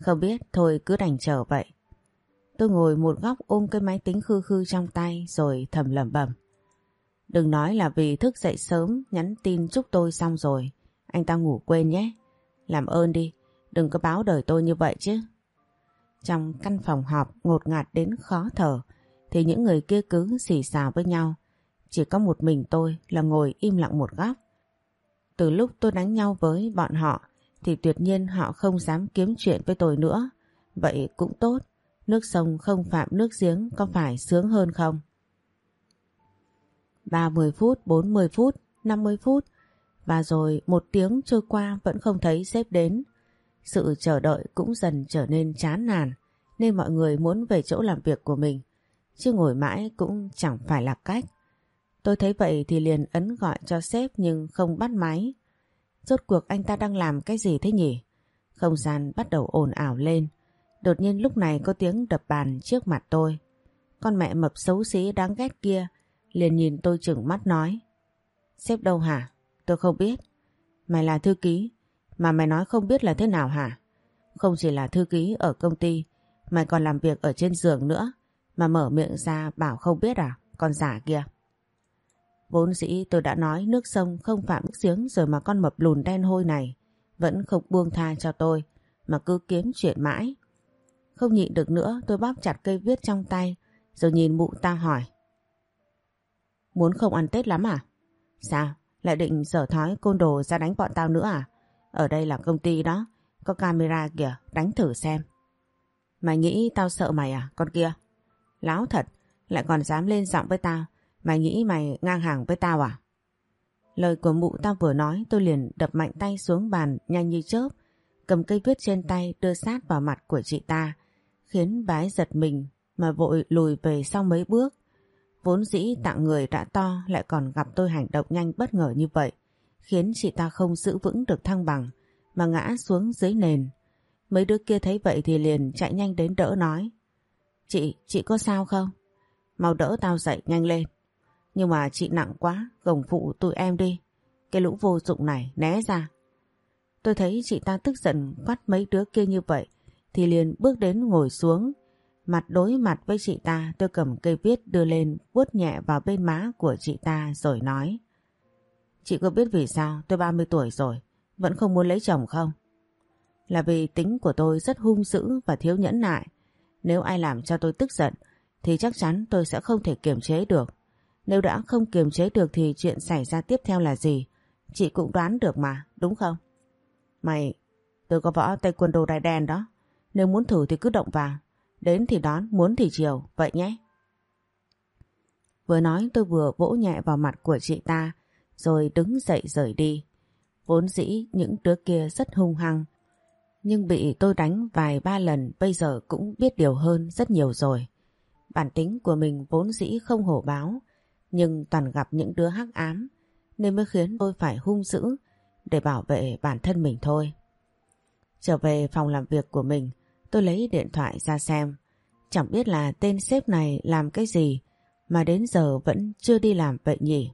Speaker 1: Không biết, thôi cứ đành chờ vậy. Tôi ngồi một góc ôm cái máy tính khư khư trong tay rồi thầm lẩm bẩm. Đừng nói là vì thức dậy sớm nhắn tin chúc tôi xong rồi. Anh ta ngủ quên nhé. Làm ơn đi, đừng có báo đời tôi như vậy chứ. Trong căn phòng họp ngột ngạt đến khó thở thì những người kia cứ xì xào với nhau. Chỉ có một mình tôi là ngồi im lặng một góc. Từ lúc tôi đánh nhau với bọn họ thì tuyệt nhiên họ không dám kiếm chuyện với tôi nữa. Vậy cũng tốt, nước sông không phạm nước giếng có phải sướng hơn không? 30 phút, 40 phút, 50 phút và rồi một tiếng trôi qua vẫn không thấy sếp đến. Sự chờ đợi cũng dần trở nên chán nản nên mọi người muốn về chỗ làm việc của mình chứ ngồi mãi cũng chẳng phải là cách. Tôi thấy vậy thì liền ấn gọi cho sếp nhưng không bắt máy. Rốt cuộc anh ta đang làm cái gì thế nhỉ? Không gian bắt đầu ồn ào lên. Đột nhiên lúc này có tiếng đập bàn trước mặt tôi. Con mẹ mập xấu xí đáng ghét kia liền nhìn tôi chừng mắt nói. Sếp đâu hả? Tôi không biết. Mày là thư ký, mà mày nói không biết là thế nào hả? Không chỉ là thư ký ở công ty, mày còn làm việc ở trên giường nữa, mà mở miệng ra bảo không biết à, con giả kia. Vốn dĩ tôi đã nói nước sông không phạm nước giếng rồi mà con mập lùn đen hôi này vẫn không buông tha cho tôi mà cứ kiếm chuyện mãi. Không nhịn được nữa tôi bóp chặt cây viết trong tay rồi nhìn mụ ta hỏi. Muốn không ăn Tết lắm à? Sao? Lại định sở thói côn đồ ra đánh bọn tao nữa à? Ở đây là công ty đó, có camera kìa, đánh thử xem. Mày nghĩ tao sợ mày à, con kia? Láo thật, lại còn dám lên giọng với tao, Mày nghĩ mày ngang hàng với tao à? Lời của mụ tao vừa nói tôi liền đập mạnh tay xuống bàn nhanh như chớp, cầm cây viết trên tay đưa sát vào mặt của chị ta, khiến bái giật mình mà vội lùi về sau mấy bước. Vốn dĩ tặng người đã to lại còn gặp tôi hành động nhanh bất ngờ như vậy, khiến chị ta không giữ vững được thăng bằng mà ngã xuống dưới nền. Mấy đứa kia thấy vậy thì liền chạy nhanh đến đỡ nói. Chị, chị có sao không? Mau đỡ tao dậy nhanh lên. Nhưng mà chị nặng quá, gồng phụ tụi em đi. Cái lũ vô dụng này né ra. Tôi thấy chị ta tức giận quát mấy đứa kia như vậy thì liền bước đến ngồi xuống. Mặt đối mặt với chị ta tôi cầm cây viết đưa lên vuốt nhẹ vào bên má của chị ta rồi nói. Chị có biết vì sao tôi 30 tuổi rồi vẫn không muốn lấy chồng không? Là vì tính của tôi rất hung dữ và thiếu nhẫn nại. Nếu ai làm cho tôi tức giận thì chắc chắn tôi sẽ không thể kiềm chế được. Nếu đã không kiềm chế được thì chuyện xảy ra tiếp theo là gì? Chị cũng đoán được mà, đúng không? Mày, tôi có võ tay quần đồ đai đen đó. Nếu muốn thử thì cứ động vào. Đến thì đón, muốn thì chiều, vậy nhé. Vừa nói tôi vừa vỗ nhẹ vào mặt của chị ta, rồi đứng dậy rời đi. Vốn dĩ những đứa kia rất hung hăng, nhưng bị tôi đánh vài ba lần bây giờ cũng biết điều hơn rất nhiều rồi. Bản tính của mình vốn dĩ không hổ báo, nhưng toàn gặp những đứa hắc ám nên mới khiến tôi phải hung dữ để bảo vệ bản thân mình thôi. Trở về phòng làm việc của mình, tôi lấy điện thoại ra xem. Chẳng biết là tên sếp này làm cái gì mà đến giờ vẫn chưa đi làm vậy nhỉ.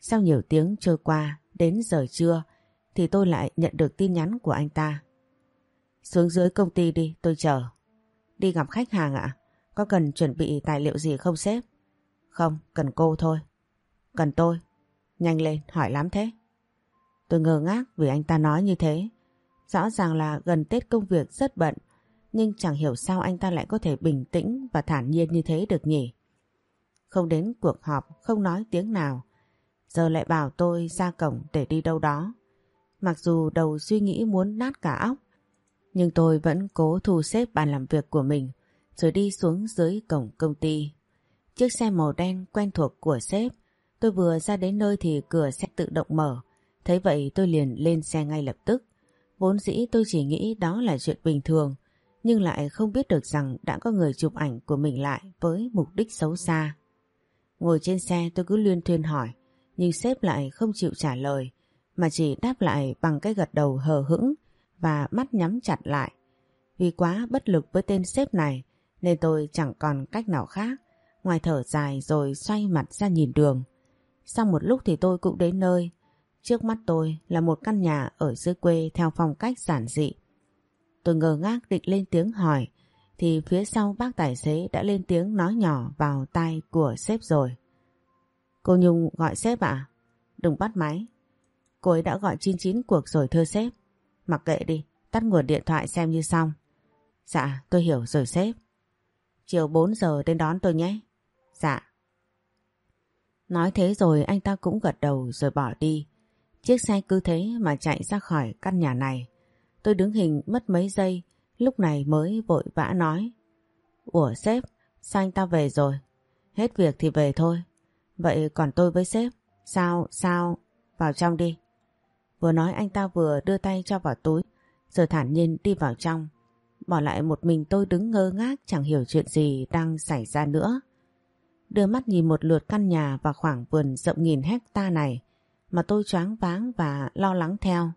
Speaker 1: Sau nhiều tiếng trôi qua, đến giờ trưa thì tôi lại nhận được tin nhắn của anh ta. Xuống dưới công ty đi, tôi chờ. Đi gặp khách hàng ạ? Có cần chuẩn bị tài liệu gì không sếp? Không, cần cô thôi. Cần tôi. Nhanh lên, hỏi lắm thế. Tôi ngơ ngác vì anh ta nói như thế. Rõ ràng là gần Tết công việc rất bận, nhưng chẳng hiểu sao anh ta lại có thể bình tĩnh và thản nhiên như thế được nhỉ. Không đến cuộc họp, không nói tiếng nào. Giờ lại bảo tôi ra cổng để đi đâu đó. Mặc dù đầu suy nghĩ muốn nát cả óc, nhưng tôi vẫn cố thu xếp bàn làm việc của mình rồi đi xuống dưới cổng công ty. Chiếc xe màu đen quen thuộc của sếp, tôi vừa ra đến nơi thì cửa xe tự động mở. Thấy vậy tôi liền lên xe ngay lập tức. Vốn dĩ tôi chỉ nghĩ đó là chuyện bình thường, nhưng lại không biết được rằng đã có người chụp ảnh của mình lại với mục đích xấu xa. Ngồi trên xe tôi cứ luyên thuyên hỏi, nhưng sếp lại không chịu trả lời, mà chỉ đáp lại bằng cái gật đầu hờ hững và mắt nhắm chặt lại. Vì quá bất lực với tên sếp này nên tôi chẳng còn cách nào khác ngoài thở dài rồi xoay mặt ra nhìn đường. Sau một lúc thì tôi cũng đến nơi. Trước mắt tôi là một căn nhà ở dưới quê theo phong cách giản dị. Tôi ngờ ngác định lên tiếng hỏi thì phía sau bác tài xế đã lên tiếng nói nhỏ vào tai của sếp rồi. Cô Nhung gọi sếp ạ? Đừng bắt máy. Cô ấy đã gọi 99 cuộc rồi thưa sếp. Mặc kệ đi, tắt nguồn điện thoại xem như xong. Dạ, tôi hiểu rồi sếp. Chiều 4 giờ đến đón tôi nhé. Dạ. Nói thế rồi anh ta cũng gật đầu rồi bỏ đi. Chiếc xe cứ thế mà chạy ra khỏi căn nhà này. Tôi đứng hình mất mấy giây, lúc này mới vội vã nói. Ủa sếp, sao anh ta về rồi? Hết việc thì về thôi. Vậy còn tôi với sếp, sao, sao, vào trong đi. Vừa nói anh ta vừa đưa tay cho vào túi, rồi thản nhiên đi vào trong. Bỏ lại một mình tôi đứng ngơ ngác chẳng hiểu chuyện gì đang xảy ra nữa. Đưa mắt nhìn một lượt căn nhà và khoảng vườn rộng nghìn hecta này mà tôi choáng váng và lo lắng theo.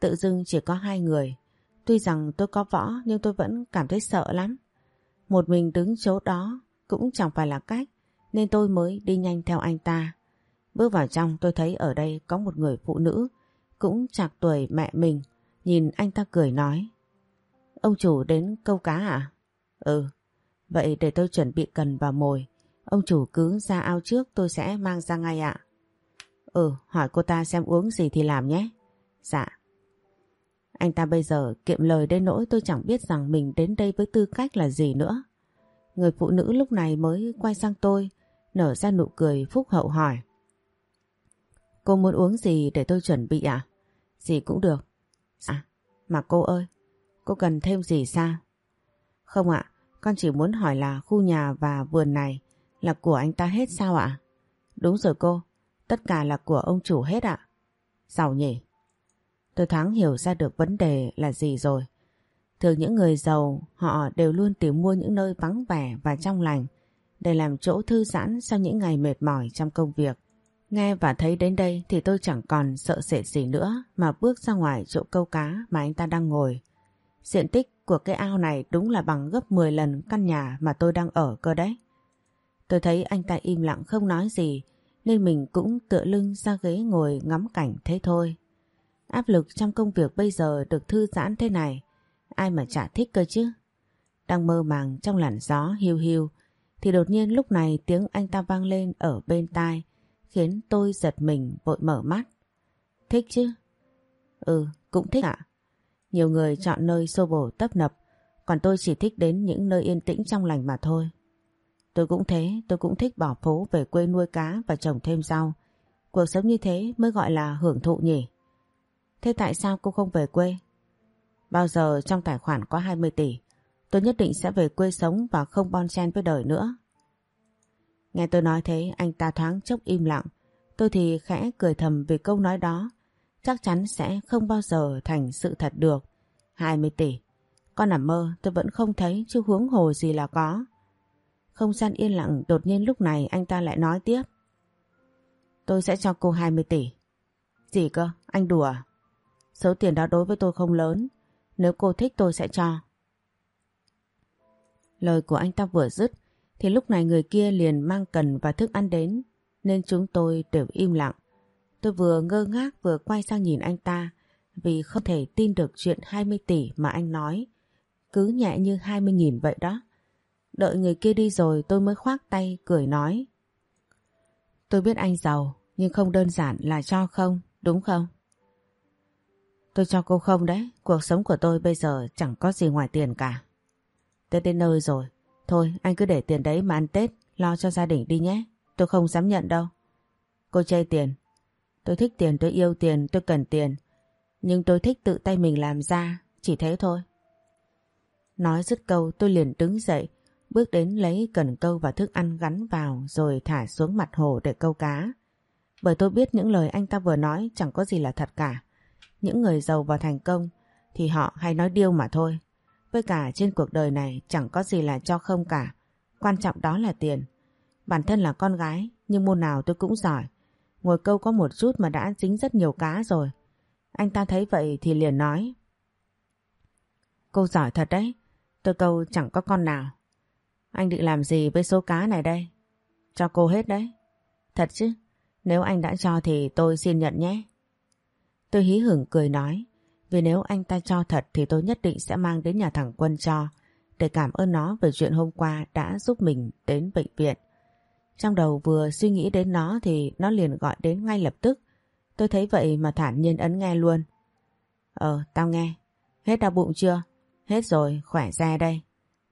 Speaker 1: Tự dưng chỉ có hai người. Tuy rằng tôi có võ nhưng tôi vẫn cảm thấy sợ lắm. Một mình đứng chỗ đó cũng chẳng phải là cách nên tôi mới đi nhanh theo anh ta. Bước vào trong tôi thấy ở đây có một người phụ nữ cũng chạc tuổi mẹ mình. Nhìn anh ta cười nói. Ông chủ đến câu cá à? Ừ, vậy để tôi chuẩn bị cần và mồi. Ông chủ cứ ra ao trước tôi sẽ mang ra ngay ạ. Ừ, hỏi cô ta xem uống gì thì làm nhé. Dạ. Anh ta bây giờ kiệm lời đến nỗi tôi chẳng biết rằng mình đến đây với tư cách là gì nữa. Người phụ nữ lúc này mới quay sang tôi, nở ra nụ cười phúc hậu hỏi. Cô muốn uống gì để tôi chuẩn bị à? Gì cũng được. À, mà cô ơi, cô cần thêm gì sao? Không ạ, con chỉ muốn hỏi là khu nhà và vườn này là của anh ta hết sao ạ? Đúng rồi cô, tất cả là của ông chủ hết ạ. Giàu nhỉ? Tôi thoáng hiểu ra được vấn đề là gì rồi. Thường những người giàu, họ đều luôn tìm mua những nơi vắng vẻ và trong lành, để làm chỗ thư giãn sau những ngày mệt mỏi trong công việc. Nghe và thấy đến đây thì tôi chẳng còn sợ sệt gì nữa mà bước ra ngoài chỗ câu cá mà anh ta đang ngồi. Diện tích của cái ao này đúng là bằng gấp 10 lần căn nhà mà tôi đang ở cơ đấy. Tôi thấy anh ta im lặng không nói gì nên mình cũng tựa lưng ra ghế ngồi ngắm cảnh thế thôi. Áp lực trong công việc bây giờ được thư giãn thế này, ai mà chả thích cơ chứ. Đang mơ màng trong làn gió hiu hiu thì đột nhiên lúc này tiếng anh ta vang lên ở bên tai khiến tôi giật mình vội mở mắt. Thích chứ? Ừ, cũng thích ạ. Nhiều người chọn nơi xô bổ tấp nập, còn tôi chỉ thích đến những nơi yên tĩnh trong lành mà thôi. Tôi cũng thế, tôi cũng thích bỏ phố về quê nuôi cá và trồng thêm rau. Cuộc sống như thế mới gọi là hưởng thụ nhỉ? Thế tại sao cô không về quê? Bao giờ trong tài khoản có 20 tỷ, tôi nhất định sẽ về quê sống và không bon chen với đời nữa. Nghe tôi nói thế anh ta thoáng chốc im lặng. Tôi thì khẽ cười thầm vì câu nói đó. Chắc chắn sẽ không bao giờ thành sự thật được. 20 tỷ. Con nằm mơ tôi vẫn không thấy chứ huống hồ gì là có. Không gian yên lặng đột nhiên lúc này anh ta lại nói tiếp. Tôi sẽ cho cô 20 tỷ. Gì cơ? Anh đùa à? Số tiền đó đối với tôi không lớn. Nếu cô thích tôi sẽ cho. Lời của anh ta vừa dứt, thì lúc này người kia liền mang cần và thức ăn đến, nên chúng tôi đều im lặng. Tôi vừa ngơ ngác vừa quay sang nhìn anh ta, vì không thể tin được chuyện 20 tỷ mà anh nói. Cứ nhẹ như 20 nghìn vậy đó. Đợi người kia đi rồi tôi mới khoác tay cười nói. Tôi biết anh giàu nhưng không đơn giản là cho không, đúng không? Tôi cho cô không đấy, cuộc sống của tôi bây giờ chẳng có gì ngoài tiền cả. Tết đến nơi rồi, thôi anh cứ để tiền đấy mà ăn Tết, lo cho gia đình đi nhé, tôi không dám nhận đâu. Cô chê tiền, tôi thích tiền, tôi yêu tiền, tôi cần tiền, nhưng tôi thích tự tay mình làm ra, chỉ thế thôi. Nói dứt câu tôi liền đứng dậy, bước đến lấy cần câu và thức ăn gắn vào rồi thả xuống mặt hồ để câu cá. Bởi tôi biết những lời anh ta vừa nói chẳng có gì là thật cả. Những người giàu và thành công thì họ hay nói điêu mà thôi. Với cả trên cuộc đời này chẳng có gì là cho không cả. Quan trọng đó là tiền. Bản thân là con gái, nhưng môn nào tôi cũng giỏi. Ngồi câu có một chút mà đã dính rất nhiều cá rồi. Anh ta thấy vậy thì liền nói. Cô giỏi thật đấy. Tôi câu chẳng có con nào. Anh định làm gì với số cá này đây? Cho cô hết đấy. Thật chứ? Nếu anh đã cho thì tôi xin nhận nhé. Tôi hí hửng cười nói. Vì nếu anh ta cho thật thì tôi nhất định sẽ mang đến nhà thằng Quân cho để cảm ơn nó về chuyện hôm qua đã giúp mình đến bệnh viện. Trong đầu vừa suy nghĩ đến nó thì nó liền gọi đến ngay lập tức. Tôi thấy vậy mà thản nhiên ấn nghe luôn. Ờ, tao nghe. Hết đau bụng chưa? Hết rồi, khỏe ra đây.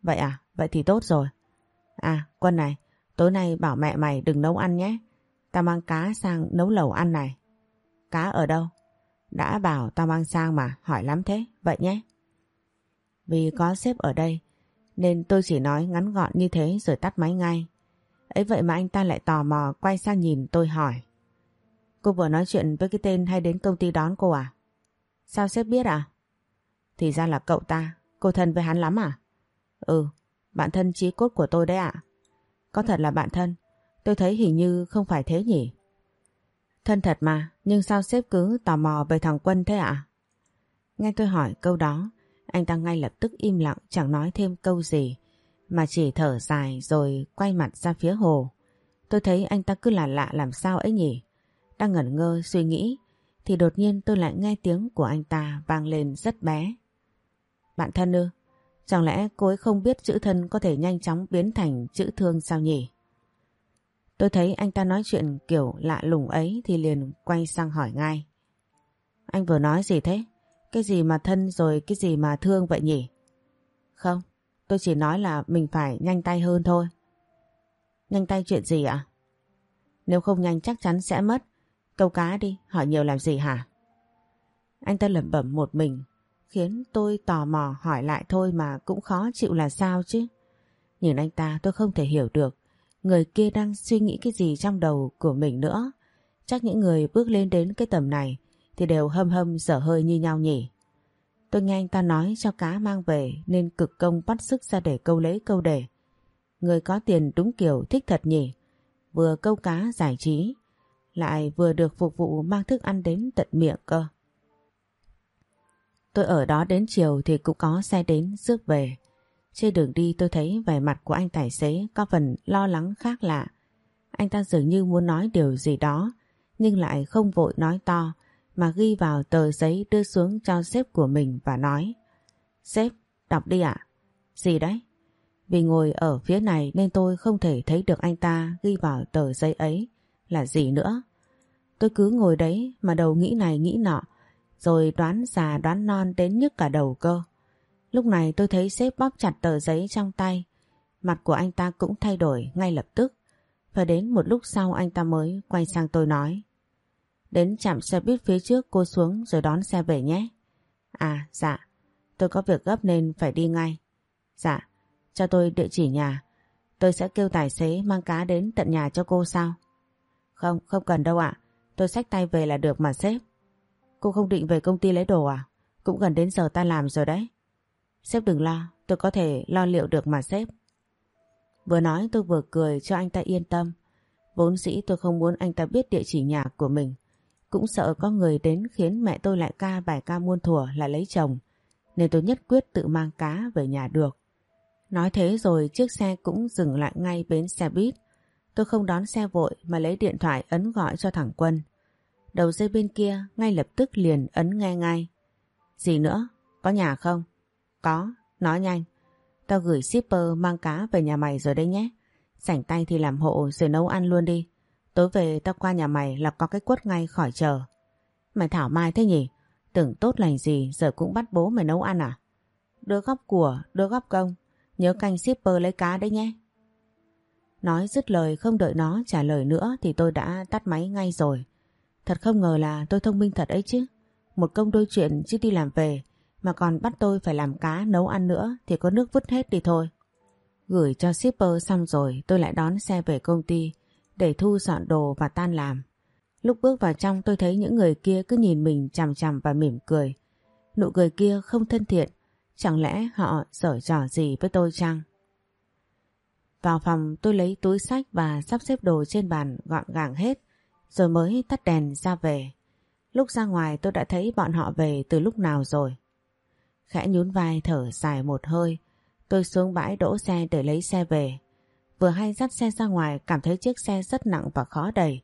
Speaker 1: Vậy à? Vậy thì tốt rồi. À, Quân này, tối nay bảo mẹ mày đừng nấu ăn nhé. Tao mang cá sang nấu lẩu ăn này. Cá ở đâu? Đã bảo tao mang sang mà, hỏi lắm thế, vậy nhé. Vì có sếp ở đây, nên tôi chỉ nói ngắn gọn như thế rồi tắt máy ngay. ấy vậy mà anh ta lại tò mò quay sang nhìn tôi hỏi. Cô vừa nói chuyện với cái tên hay đến công ty đón cô à? Sao sếp biết à? Thì ra là cậu ta, cô thân với hắn lắm à? Ừ, bạn thân chí cốt của tôi đấy ạ. Có thật là bạn thân, tôi thấy hình như không phải thế nhỉ? Thân thật mà, nhưng sao sếp cứ tò mò về thằng Quân thế ạ? Nghe tôi hỏi câu đó, anh ta ngay lập tức im lặng chẳng nói thêm câu gì, mà chỉ thở dài rồi quay mặt ra phía hồ. Tôi thấy anh ta cứ là lạ làm sao ấy nhỉ? Đang ngẩn ngơ suy nghĩ, thì đột nhiên tôi lại nghe tiếng của anh ta vang lên rất bé. Bạn thân ư? Chẳng lẽ cô ấy không biết chữ thân có thể nhanh chóng biến thành chữ thương sao nhỉ? Tôi thấy anh ta nói chuyện kiểu lạ lùng ấy thì liền quay sang hỏi ngay. Anh vừa nói gì thế? Cái gì mà thân rồi cái gì mà thương vậy nhỉ? Không, tôi chỉ nói là mình phải nhanh tay hơn thôi. Nhanh tay chuyện gì ạ? Nếu không nhanh chắc chắn sẽ mất. Câu cá đi, hỏi nhiều làm gì hả? Anh ta lẩm bẩm một mình, khiến tôi tò mò hỏi lại thôi mà cũng khó chịu là sao chứ. Nhìn anh ta tôi không thể hiểu được người kia đang suy nghĩ cái gì trong đầu của mình nữa. Chắc những người bước lên đến cái tầm này thì đều hâm hâm dở hơi như nhau nhỉ. Tôi nghe anh ta nói cho cá mang về nên cực công bắt sức ra để câu lấy câu để. Người có tiền đúng kiểu thích thật nhỉ. Vừa câu cá giải trí, lại vừa được phục vụ mang thức ăn đến tận miệng cơ. Tôi ở đó đến chiều thì cũng có xe đến rước về. Trên đường đi tôi thấy vẻ mặt của anh tài xế có phần lo lắng khác lạ. Anh ta dường như muốn nói điều gì đó, nhưng lại không vội nói to, mà ghi vào tờ giấy đưa xuống cho sếp của mình và nói Sếp, đọc đi ạ. Gì đấy? Vì ngồi ở phía này nên tôi không thể thấy được anh ta ghi vào tờ giấy ấy là gì nữa. Tôi cứ ngồi đấy mà đầu nghĩ này nghĩ nọ, rồi đoán già đoán non đến nhức cả đầu cơ. Lúc này tôi thấy sếp bóp chặt tờ giấy trong tay. Mặt của anh ta cũng thay đổi ngay lập tức. Và đến một lúc sau anh ta mới quay sang tôi nói. Đến chạm xe buýt phía trước cô xuống rồi đón xe về nhé. À dạ, tôi có việc gấp nên phải đi ngay. Dạ, cho tôi địa chỉ nhà. Tôi sẽ kêu tài xế mang cá đến tận nhà cho cô sao? Không, không cần đâu ạ. Tôi xách tay về là được mà sếp. Cô không định về công ty lấy đồ à? Cũng gần đến giờ ta làm rồi đấy. Sếp đừng lo, tôi có thể lo liệu được mà sếp. Vừa nói tôi vừa cười cho anh ta yên tâm. Vốn dĩ tôi không muốn anh ta biết địa chỉ nhà của mình. Cũng sợ có người đến khiến mẹ tôi lại ca bài ca muôn thủa là lấy chồng. Nên tôi nhất quyết tự mang cá về nhà được. Nói thế rồi chiếc xe cũng dừng lại ngay bến xe buýt. Tôi không đón xe vội mà lấy điện thoại ấn gọi cho thằng Quân. Đầu dây bên kia ngay lập tức liền ấn nghe ngay. Gì nữa? Có nhà không? Có, nói nhanh. Tao gửi shipper mang cá về nhà mày rồi đấy nhé. Sảnh tay thì làm hộ rồi nấu ăn luôn đi. Tối về tao qua nhà mày là có cái quất ngay khỏi chờ. Mày thảo mai thế nhỉ? Tưởng tốt lành gì giờ cũng bắt bố mày nấu ăn à? Đưa góp của, đưa góp công. Nhớ canh shipper lấy cá đấy nhé. Nói dứt lời không đợi nó trả lời nữa thì tôi đã tắt máy ngay rồi. Thật không ngờ là tôi thông minh thật ấy chứ. Một công đôi chuyện chứ đi làm về mà còn bắt tôi phải làm cá nấu ăn nữa thì có nước vứt hết đi thôi. Gửi cho shipper xong rồi tôi lại đón xe về công ty để thu dọn đồ và tan làm. Lúc bước vào trong tôi thấy những người kia cứ nhìn mình chằm chằm và mỉm cười. Nụ cười kia không thân thiện, chẳng lẽ họ giở trò gì với tôi chăng? Vào phòng tôi lấy túi sách và sắp xếp đồ trên bàn gọn gàng hết, rồi mới tắt đèn ra về. Lúc ra ngoài tôi đã thấy bọn họ về từ lúc nào rồi. Khẽ nhún vai thở dài một hơi, tôi xuống bãi đỗ xe để lấy xe về. Vừa hay dắt xe ra ngoài cảm thấy chiếc xe rất nặng và khó đẩy.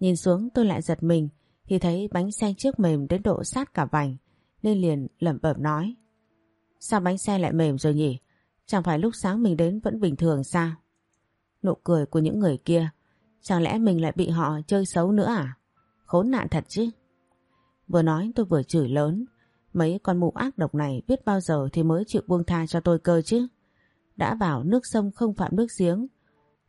Speaker 1: Nhìn xuống tôi lại giật mình thì thấy bánh xe trước mềm đến độ sát cả vành nên liền lẩm bẩm nói. Sao bánh xe lại mềm rồi nhỉ? Chẳng phải lúc sáng mình đến vẫn bình thường sao? Nụ cười của những người kia Chẳng lẽ mình lại bị họ chơi xấu nữa à? Khốn nạn thật chứ. Vừa nói tôi vừa chửi lớn. Mấy con mụ ác độc này biết bao giờ thì mới chịu buông tha cho tôi cơ chứ. Đã bảo nước sông không phạm nước giếng.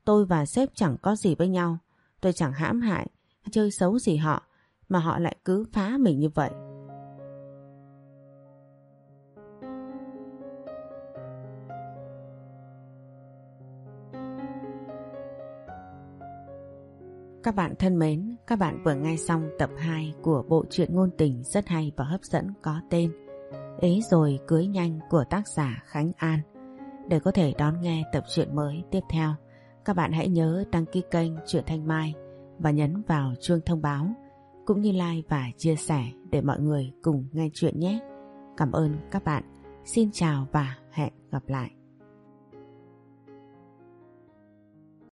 Speaker 1: Tôi và sếp chẳng có gì với nhau. Tôi chẳng hãm hại, chơi xấu gì họ. Mà họ lại cứ phá mình như vậy. Các bạn thân mến, các bạn vừa nghe xong tập 2 của bộ truyện ngôn tình rất hay và hấp dẫn có tên Ế rồi cưới nhanh của tác giả Khánh An. Để có thể đón nghe tập truyện mới tiếp theo, các bạn hãy nhớ đăng ký kênh Truyện Thanh Mai và nhấn vào chuông thông báo cũng như like và chia sẻ để mọi người cùng nghe chuyện nhé. Cảm ơn các bạn. Xin chào và hẹn gặp lại.